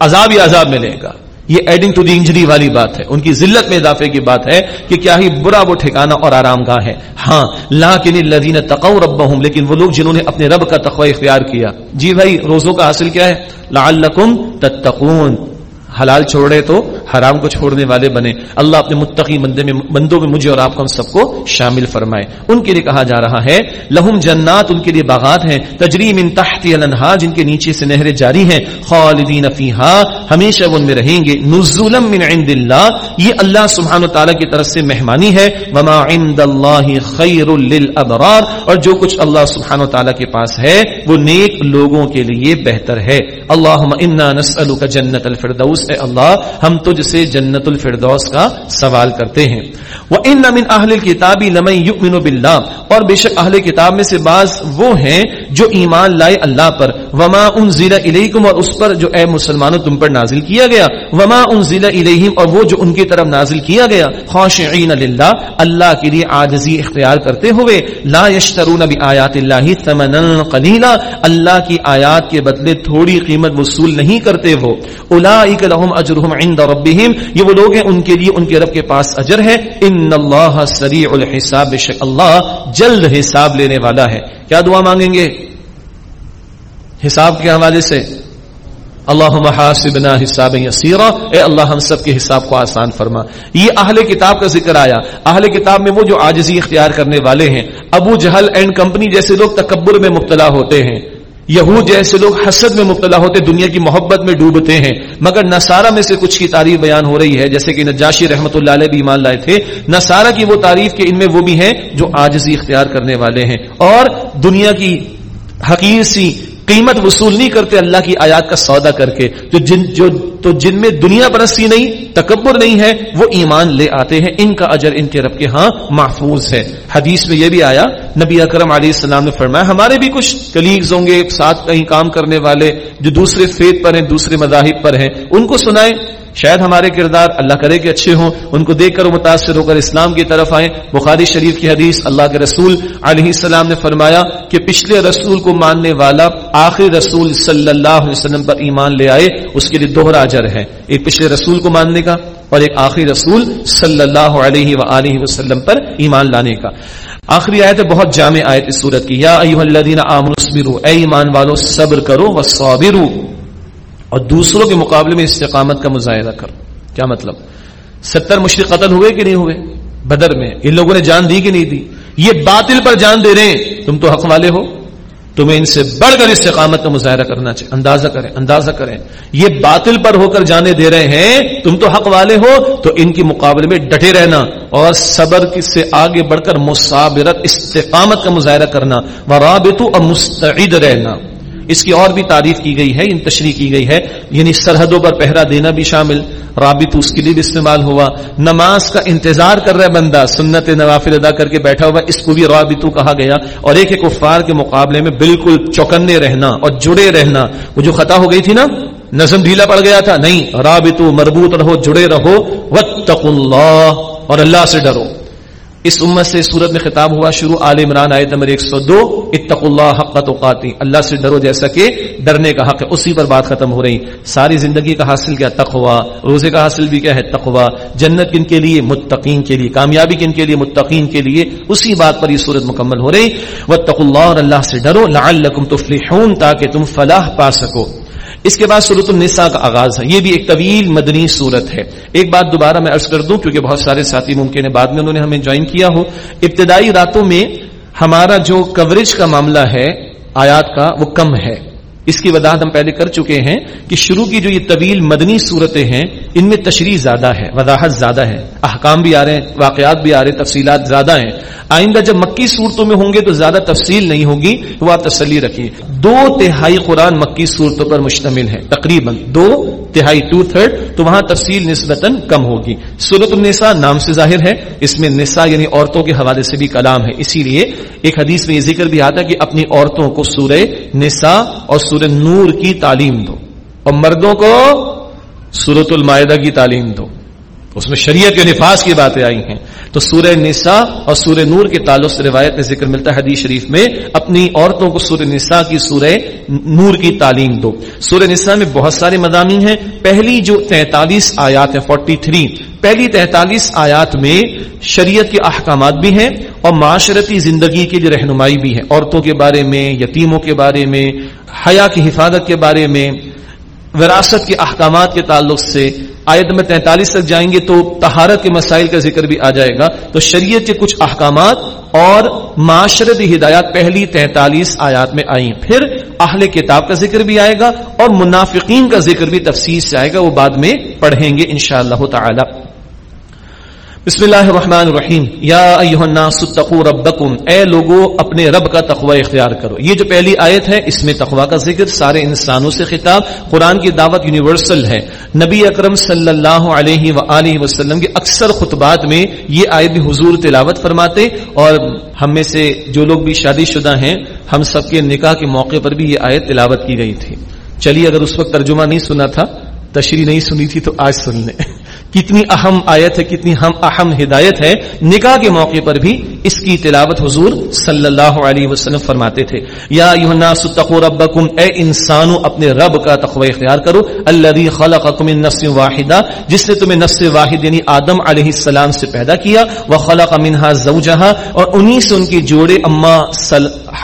عذاب ہی عذاب ملے گا. یہ ایڈنگ ٹو دی انجری والی بات ہے۔ ان کی ذلت میں اضافے کی بات ہے کہ کیا ہی برا وہ ٹھکانا اور آرام گاہ ہے۔ ہاں لا الذین تقوا ربهم لیکن وہ لوگ جنہوں نے اپنے رب کا تقوی اختیار کیا۔ جی بھائی، روزوں کا حاصل کیا ہے؟ لعلکم تتقون۔ حلال چھوڑے تو حرام کو چھوڑنے والے بنے۔ اللہ اپنے متقی بندے میں بندوں میں مجھے اور آپ کو ہم سب کو شامل فرمائے۔ ان کے لیے کہا جا رہا ہے، لہم جنات ان کے لیے باغات ہیں تجریم ان تحت الانہا جن کے نیچے سے نہریں جاری ہیں۔ خالدین فیہا، ہمیشہ وہ ان میں رہیں گے۔ نزولا من عند اللہ، یہ اللہ سبحانہ وتعالی کی طرف سے مہمانی ہے۔ وما عند اللہ خیر للابرار، اور جو کچھ اللہ سبحانہ وتعالی کے پاس ہے، وہ نیک لوگوں کے لیے بہتر ہے۔ اللہم انا نسألک جنت الفردوس، اے اللہ، ہم تو تجھ سے جنت الفردوس کا سوال کرتے ہیں۔ وہ ان نمن اہل کتابی لمن یؤمن باللہ اور بے شک اہل کتاب میں سے بعض وہ ہیں جو ایمان لائے اللہ پر۔ وما انزل الیکم اور اس پر جو اے مسلمانوں تم پر نازل کیا گیا۔ وما انزل الیہم اور وہ جو ان کی طرف نازل کیا گیا۔ خاشعین للہ اللہ کے لیے عاجزی اختیار کرتے ہوئے۔ لا یشترون بآیات اللہ ثمنا قلیلا اللہ کی آیات کے بدلے تھوڑی قیمت وصول نہیں کرتے وہ۔ اولئک لهم اجرهم عند رب ربهم، یہ وہ لوگ ہیں، ان کے لیے، ان کے رب کے پاس اجر ہے۔ ان اللہ سریع الحساب، بے شک اللہ جلد حساب لینے والا ہے۔ کیا دعا مانگیں گے؟ حساب کے حوالے سے۔ اللہ حاسبنا حساب یسیرا۔ اے اللہ، ہم سب کے حساب کو آسان فرما۔ یہ اہل کتاب کا ذکر آیا۔ اہل کتاب میں وہ جو عاجزی اختیار کرنے والے ہیں۔ ابو جہل اینڈ کمپنی جیسے لوگ تکبر میں مبتلا ہوتے ہیں۔ یہود جیسے لوگ حسد میں مبتلا ہوتے دنیا کی محبت میں ڈوبتے ہیں، مگر نصارہ میں سے کچھ کی تعریف بیان ہو رہی ہے، جیسے کہ نجاشی رحمت اللہ علیہ بھی ایمان لائے تھے۔ نصارہ کی وہ تعریف کہ ان میں وہ بھی ہیں جو آجزی اختیار کرنے والے ہیں۔ اور دنیا کی حقیر سی قیمت وصول نہیں کرتے اللہ کی آیات کا سودا کر کے، جو جن جو تو جن میں دنیا پرستی نہیں، تکبر نہیں ہے، وہ ایمان لے آتے ہیں۔ ان کا اجر ان کے رب کے ہاں محفوظ ہے۔ حدیث میں یہ بھی آیا، نبی اکرم علیہ السلام نے فرمایا، ہمارے بھی کچھ کلیگز ہوں گے، ساتھ کہیں کام کرنے والے جو دوسرے فیت پر ہیں، دوسرے مذاہب پر ہیں، ان کو سنائیں۔ شاید ہمارے کردار اللہ کرے کہ اچھے ہوں، ان کو دیکھ کر متاثر ہو کر اسلام کی طرف آئیں۔ بخاری شریف کی حدیث اللہ کے رسول علیہ السلام نے فرمایا کہ پچھلے رسول کو ماننے والا آخری رسول صلی اللہ علیہ وسلم پر ایمان لے آئے، اس کے لیے دوہرا اجر ہے۔ ایک پچھلے رسول کو ماننے کا اور ایک آخری رسول صلی اللہ علیہ وآلہ وسلم پر ایمان لانے کا۔ آخری آیت ہے، بہت جامع آیت اس صورت کی۔ یا ایوہ الذین آمنوا اے ایمان والو، صبر کرو وصابروا اور دوسروں کے مقابلے میں استقامت کا مظاہرہ کر۔ کیا مطلب؟ ستر مشرق قتل ہوئے کہ نہیں ہوئے؟ بدر میں۔ ان لوگوں نے جان دی کہ نہیں دی؟ یہ باطل پر جان دے رہے ہیں۔ تم تو حق والے ہو۔ تمہیں ان سے بڑھ کر استقامت کا مظاہرہ کرنا چاہیے۔ اندازہ کریں اندازہ کریں۔ یہ باطل پر ہو کر جانے دے رہے ہیں۔ تم تو حق والے ہو۔ تو ان کے مقابلے میں ڈٹے رہنا اور صبر سے آگے بڑھ کر مسابرت استقامت کا مظاہرہ کرنا۔ ورابطو اور مستعد رہنا۔ اس کی اور بھی تعریف کی گئی ہے ان تشریح کی گئی ہے یعنی سرحدوں پر پہرا دینا بھی شامل، رابط اس کے لیے بھی استعمال ہوا، نماز کا انتظار کر رہا ہے بندہ، سنت نوافل ادا کر کے بیٹھا ہوا، اس کو بھی رابطو کہا گیا، اور ایک ایک کفار کے مقابلے میں بالکل چوکنے رہنا اور جڑے رہنا، وہ جو خطا ہو گئی تھی نا، نظم ڈھیلا پڑ گیا تھا، نہیں، رابطو مربوط رہو، جڑے رہو وتق اللہ، اور اللہ سے ڈرو۔ اس امت سے صورت میں خطاب ہوا شروع عال عمران آیت نمبر 102 اتق اللہ حق توقاتی اللہ سے ڈرو جیسا کہ ڈرنے کا حق ہے، اسی پر بات ختم ہو رہی۔ ساری زندگی کا حاصل کیا تقوا روزے کا حاصل بھی کیا ہے تقوا جنت کن کے لیے؟ متقین کے لیے۔ کامیابی کن کے لیے؟ متقین کے لیے۔ اسی بات پر یہ صورت مکمل ہو رہی۔ واتقوا اللہ اور اللہ سے ڈرو، لعلکم تفلحون، تاکہ تم فلاح پا سکو۔ اس کے بعد صورت النساء کا آغاز ہے۔ یہ بھی ایک طویل مدنی صورت ہے۔ ایک بات دوبارہ میں عرض کر دوں، کیونکہ بہت سارے ساتھی ممکن ہے بعد میں انہوں نے ہمیں جوائن کیا ہو۔ ابتدائی راتوں میں ہمارا جو کوریج کا معاملہ ہے، آیات کا، وہ کم ہے۔ اس کی وضاحت ہم پہلے کر چکے ہیں کہ شروع کی جو یہ طویل مدنی صورتیں ہیں، ان میں تشریح زیادہ ہے، وضاحت زیادہ ہے، احکام بھی آ رہے ہیں، واقعات بھی آ رہے ہیں، تفصیلات زیادہ ہیں۔ آئندہ جب مکی صورتوں میں ہوں گے تو زیادہ تفصیل نہیں ہوگی، تو آپ تسلی رکھیے۔ دو تہائی قرآن مکی صورتوں پر مشتمل ہے تقریباً دو تہائی ٹو تھرڈ تو وہاں تفصیل نسبتاً کم ہوگی۔ سورت النساء نام سے ظاہر ہے، اس میں نساء یعنی عورتوں کے حوالے سے بھی کلام ہے۔ اسی لیے ایک حدیث میں یہ ذکر بھی آتا ہے کہ اپنی عورتوں کو سورہ نساء اور سورہ نور کی تعلیم دو اور مردوں کو سورت المائدہ کی تعلیم دو۔ اس میں شریعت کے نفاذ کی باتیں آئی ہیں۔ تو سورہ نساء اور سورہ نور کے تعلق سے روایت میں ذکر ملتا ہے حدیث شریف میں، اپنی عورتوں کو سورہ نساء کی سورہ نور کی تعلیم دو۔ سورہ نساء میں بہت سارے مضامین ہیں۔ پہلی جو تینتالیس آیات ہے فورٹی تھری پہلی تینتالیس آیات میں شریعت کے احکامات بھی ہیں اور معاشرتی زندگی کی رہنمائی بھی ہے عورتوں کے بارے میں، یتیموں کے بارے میں، حیا کی حفاظت کے بارے میں وراثت کے احکامات کے تعلق سے آیت میں تینتالیس تک جائیں گے تو تہارت کے مسائل کا ذکر بھی آ جائے گا۔ تو شریعت کے کچھ احکامات اور معاشرتی ہدایات پہلی تینتالیس آیات میں آئی پھر اہل کتاب کا ذکر بھی آئے گا اور منافقین کا ذکر بھی تفصیل سے آئے گا۔ وہ بعد میں پڑھیں گے انشاءاللہ تعالی۔ اللہ بسم اللہ الرحمن الرحیم۔ یا ایوہ الناس اتقو ربکم۔ اے لوگو، اپنے رب کا تقوی اختیار کرو۔ یہ جو پہلی آیت ہے، اس میں تقوی کا ذکر سارے انسانوں سے خطاب۔ قرآن کی دعوت یونیورسل ہے۔ نبی اکرم صلی اللہ علیہ وآلہ وسلم کے اکثر خطبات میں یہ آیت بھی حضور تلاوت فرماتے۔ اور ہم میں سے جو لوگ بھی شادی شدہ ہیں، ہم سب کے نکاح کے موقع پر بھی یہ آیت تلاوت کی گئی تھی۔ چلیے، اگر اس وقت ترجمہ نہیں سنا تھا، تشریح نہیں سنی تھی، تو آج سن لیں۔ کتنی اہم آیت ہے، کتنی ہم اہم ہدایت ہے۔ نکاح کے موقع پر بھی اس کی تلاوت حضور صلی اللہ علیہ وسلم فرماتے تھے۔ یا ربکم۔ اے انسانو اپنے رب کا تقوی اختیار کرو۔ الذي خلقکم من نفس واحدہ، جس نے تمہیں نفس واحد یعنی آدم علیہ السلام سے پیدا کیا۔ وخلق منها زوجها اور انہی سے ان کی جوڑے اما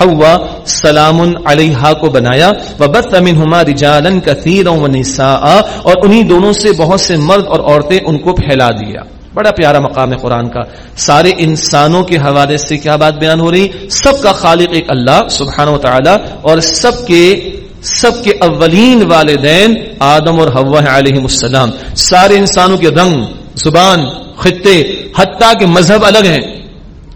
حوا سلام علیہ کو بنایا۔ وبث منهما رجالا كثيرا ونساء، اور انہی دونوں سے بہت سے مرد اور عورتیں ان کو پھیلا دیا۔ بڑا پیارا مقام ہے قرآن کا۔ سارے انسانوں کے حوالے سے کیا بات بیان ہو رہی؟ سب کا خالق ایک اللہ سبحانہ و تعالی اور سب کے سب کے اولین والدین آدم اور ہوا علیہ السلام۔ سارے انسانوں کے رنگ، زبان، خطے، حتیٰ کے مذہب الگ ہیں۔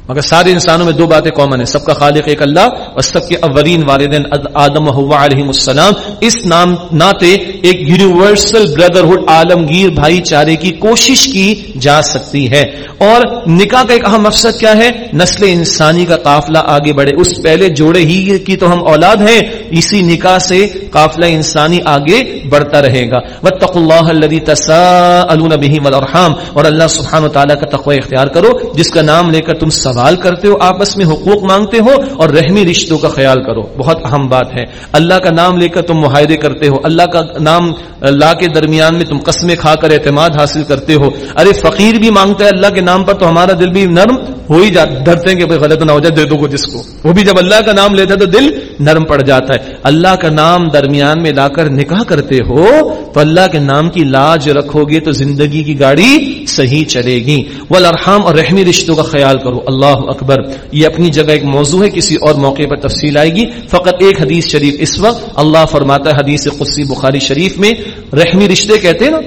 مگر سارے انسانوں میں دو باتیں کامن ہیں، سب کا خالق ایک اللہ اور سب کے اولین والدین آدم ہوا علیہ السلام۔ اس نام ناطے ایک یونیورسل بردرہڈ عالمگیر بھائی چارے کی کوشش کی جا سکتی ہے۔ اور نکاح کا ایک اہم مقصد کیا ہے؟ نسل انسانی کا قافلہ آگے بڑھے۔ اس پہلے جوڑے ہی کی تو ہم اولاد ہیں، اسی نکاح سے قافلہ انسانی آگے بڑھتا رہے گا۔ وَاتَّقُوا اللَّهَ الَّذِي تَسَاءَلُونَ بِهِ وَالْأَرْحَامِ اور اللہ سبحانہ وتعالی کا تقوی اختیار کرو، جس کا نام لے کر تم سوال کرتے ہو، آپس میں حقوق مانگتے ہو اور رحمی رشتوں کا خیال کرو۔ بہت اہم بات ہے۔ اللہ کا نام لے کر تم معاہدے کرتے ہو۔ اللہ کا نام لا کے درمیان میں تم قسمیں کھا کر اعتماد حاصل کرتے ہو۔ ارے، فقیر بھی مانگتا ہے اللہ کے نام پر تو ہمارا دل بھی نرم ہو ہی جاتا ڈرتے ہیں کہ غلط نہ ہو جائے، دے دو جس کو۔ وہ بھی جب اللہ کا نام لیتا ہے تو دل نرم پڑ جاتا ہے۔ اللہ کا نام درمیان میں لا کر نکاح کرتے ہو تو اللہ کے نام کی لاج رکھو گے تو زندگی کی گاڑی صحیح چلے گی۔ والارحام اور رحمی رشتوں کا خیال کرو۔ اللہ اکبر۔ یہ اپنی جگہ ایک موضوع ہے، کسی اور موقع پر تفصیل آئے گی۔ فقط ایک حدیث شریف اس وقت۔ اللہ فرماتا ہے حدیث قدسی بخاری شریف میں۔ رحمی رشتے کہتے ہیں نا؟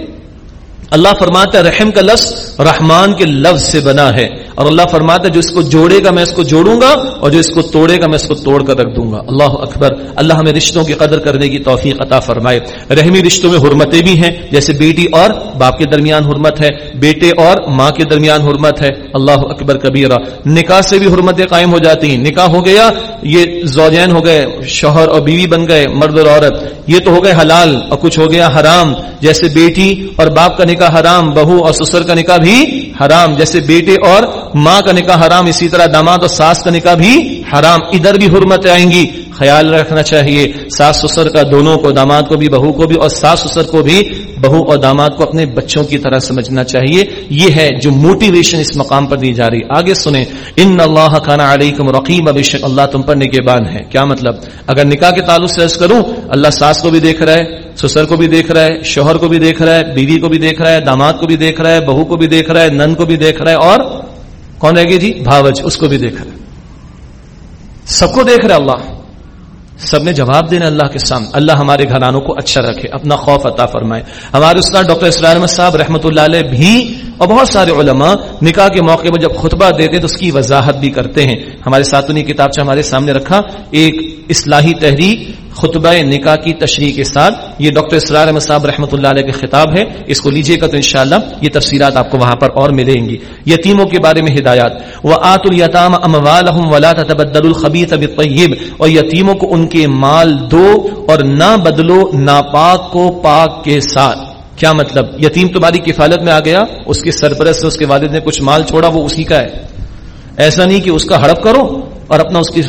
اللہ فرماتا ہے رحم کا لفظ رحمان کے لفظ سے بنا ہے۔ اور اللہ فرماتا ہے، جو اس کو جوڑے گا میں اس کو جوڑوں گا اور جو اس کو توڑے گا میں اس کو توڑ کر رکھ دوں گا۔ اللہ اکبر۔ اللہ ہمیں رشتوں کی قدر کرنے کی توفیق عطا فرمائے۔ رحمی رشتوں میں حرمتیں بھی ہیں، جیسے بیٹی اور باپ کے درمیان حرمت ہے، بیٹے اور ماں کے درمیان حرمت ہے۔ اللہ اکبر کبیرہ۔ نکاح سے بھی حرمتیں قائم ہو جاتی ہیں۔ نکاح ہو گیا، یہ زوجین ہو گئے، شوہر اور بیوی بن گئے، مرد اور عورت۔ یہ تو ہو گئے حلال اور کچھ ہو گیا حرام، جیسے بیٹی اور باپ کا نکاح حرام، بہو اور سسر کا نکاح بھی حرام، جیسے بیٹے اور ماں کا نکاح حرام، اسی طرح داماد اور ساس کا نکاح بھی حرام، ادھر بھی حرمت آئیں گی۔ خیال رکھنا چاہیے، ساس سسر کا دونوں کو، داماد کو بھی، بہو کو بھی اور ساس سسر کو بھی بہو اور داماد کو اپنے بچوں کی طرح سمجھنا چاہیے۔ یہ ہے جو موٹیویشن اس مقام پر دی جا رہی۔ آگے سنیں۔ ان اللہ خانہ علیکم رقیم اب اللہ تم پر نگہبان ہے۔ کیا مطلب؟ اگر نکاح کے تعلق سے کروں، اللہ ساس کو بھی دیکھ رہا ہے، سسر کو بھی دیکھ رہا ہے، شوہر کو بھی دیکھ رہا ہے، بیوی کو بھی دیکھ رہا ہے، داماد کو بھی دیکھ رہا ہے، بہو کو بھی دیکھ رہا ہے نند کو بھی دیکھ رہا ہے، اور کون رہے گی جی؟ بھاوج، اس کو بھی دیکھ رہا ہے۔ سب کو دیکھ رہا ہے اللہ۔ سب نے جواب دینا اللہ کے سامنے۔ اللہ ہمارے گھرانوں کو اچھا رکھے، اپنا خوف عطا فرمائے۔ ہمارے استاد ڈاکٹر اسرار احمد صاحب رحمۃ اللہ علیہ بھی اور بہت سارے علماء نکاح کے موقع پر جب خطبہ دیتے ہیں تو اس کی وضاحت بھی کرتے ہیں۔ ہمارے ساتھ کتاب سے ہمارے سامنے رکھا، ایک اصلاحی تحریک خطبہ نکاح کی تشریح کے ساتھ یہ ڈاکٹر اسرار احمد صاحب رحمۃ اللہ علیہ کے خطاب ہے۔ اس کو لیجیے گا تو انشاءاللہ یہ تفصیلات آپ کو وہاں پر اور ملیں گی۔ یتیموں کے بارے میں ہدایات۔ وہ آت الیتام اموال ولا تبدل الخبیت طیب اور یتیموں کو ان کے مال دو اور نہ بدلو ناپاک کو پاک کے ساتھ۔ کیا مطلب؟ یتیم تمہاری کفالت میں آ گیا، اس کے سرپرست سے اس کے والد نے کچھ مال چھوڑا، وہ اسی کا ہے۔ ایسا نہیں کہ اس کا ہڑپ کرو۔ اور اپنا اس کی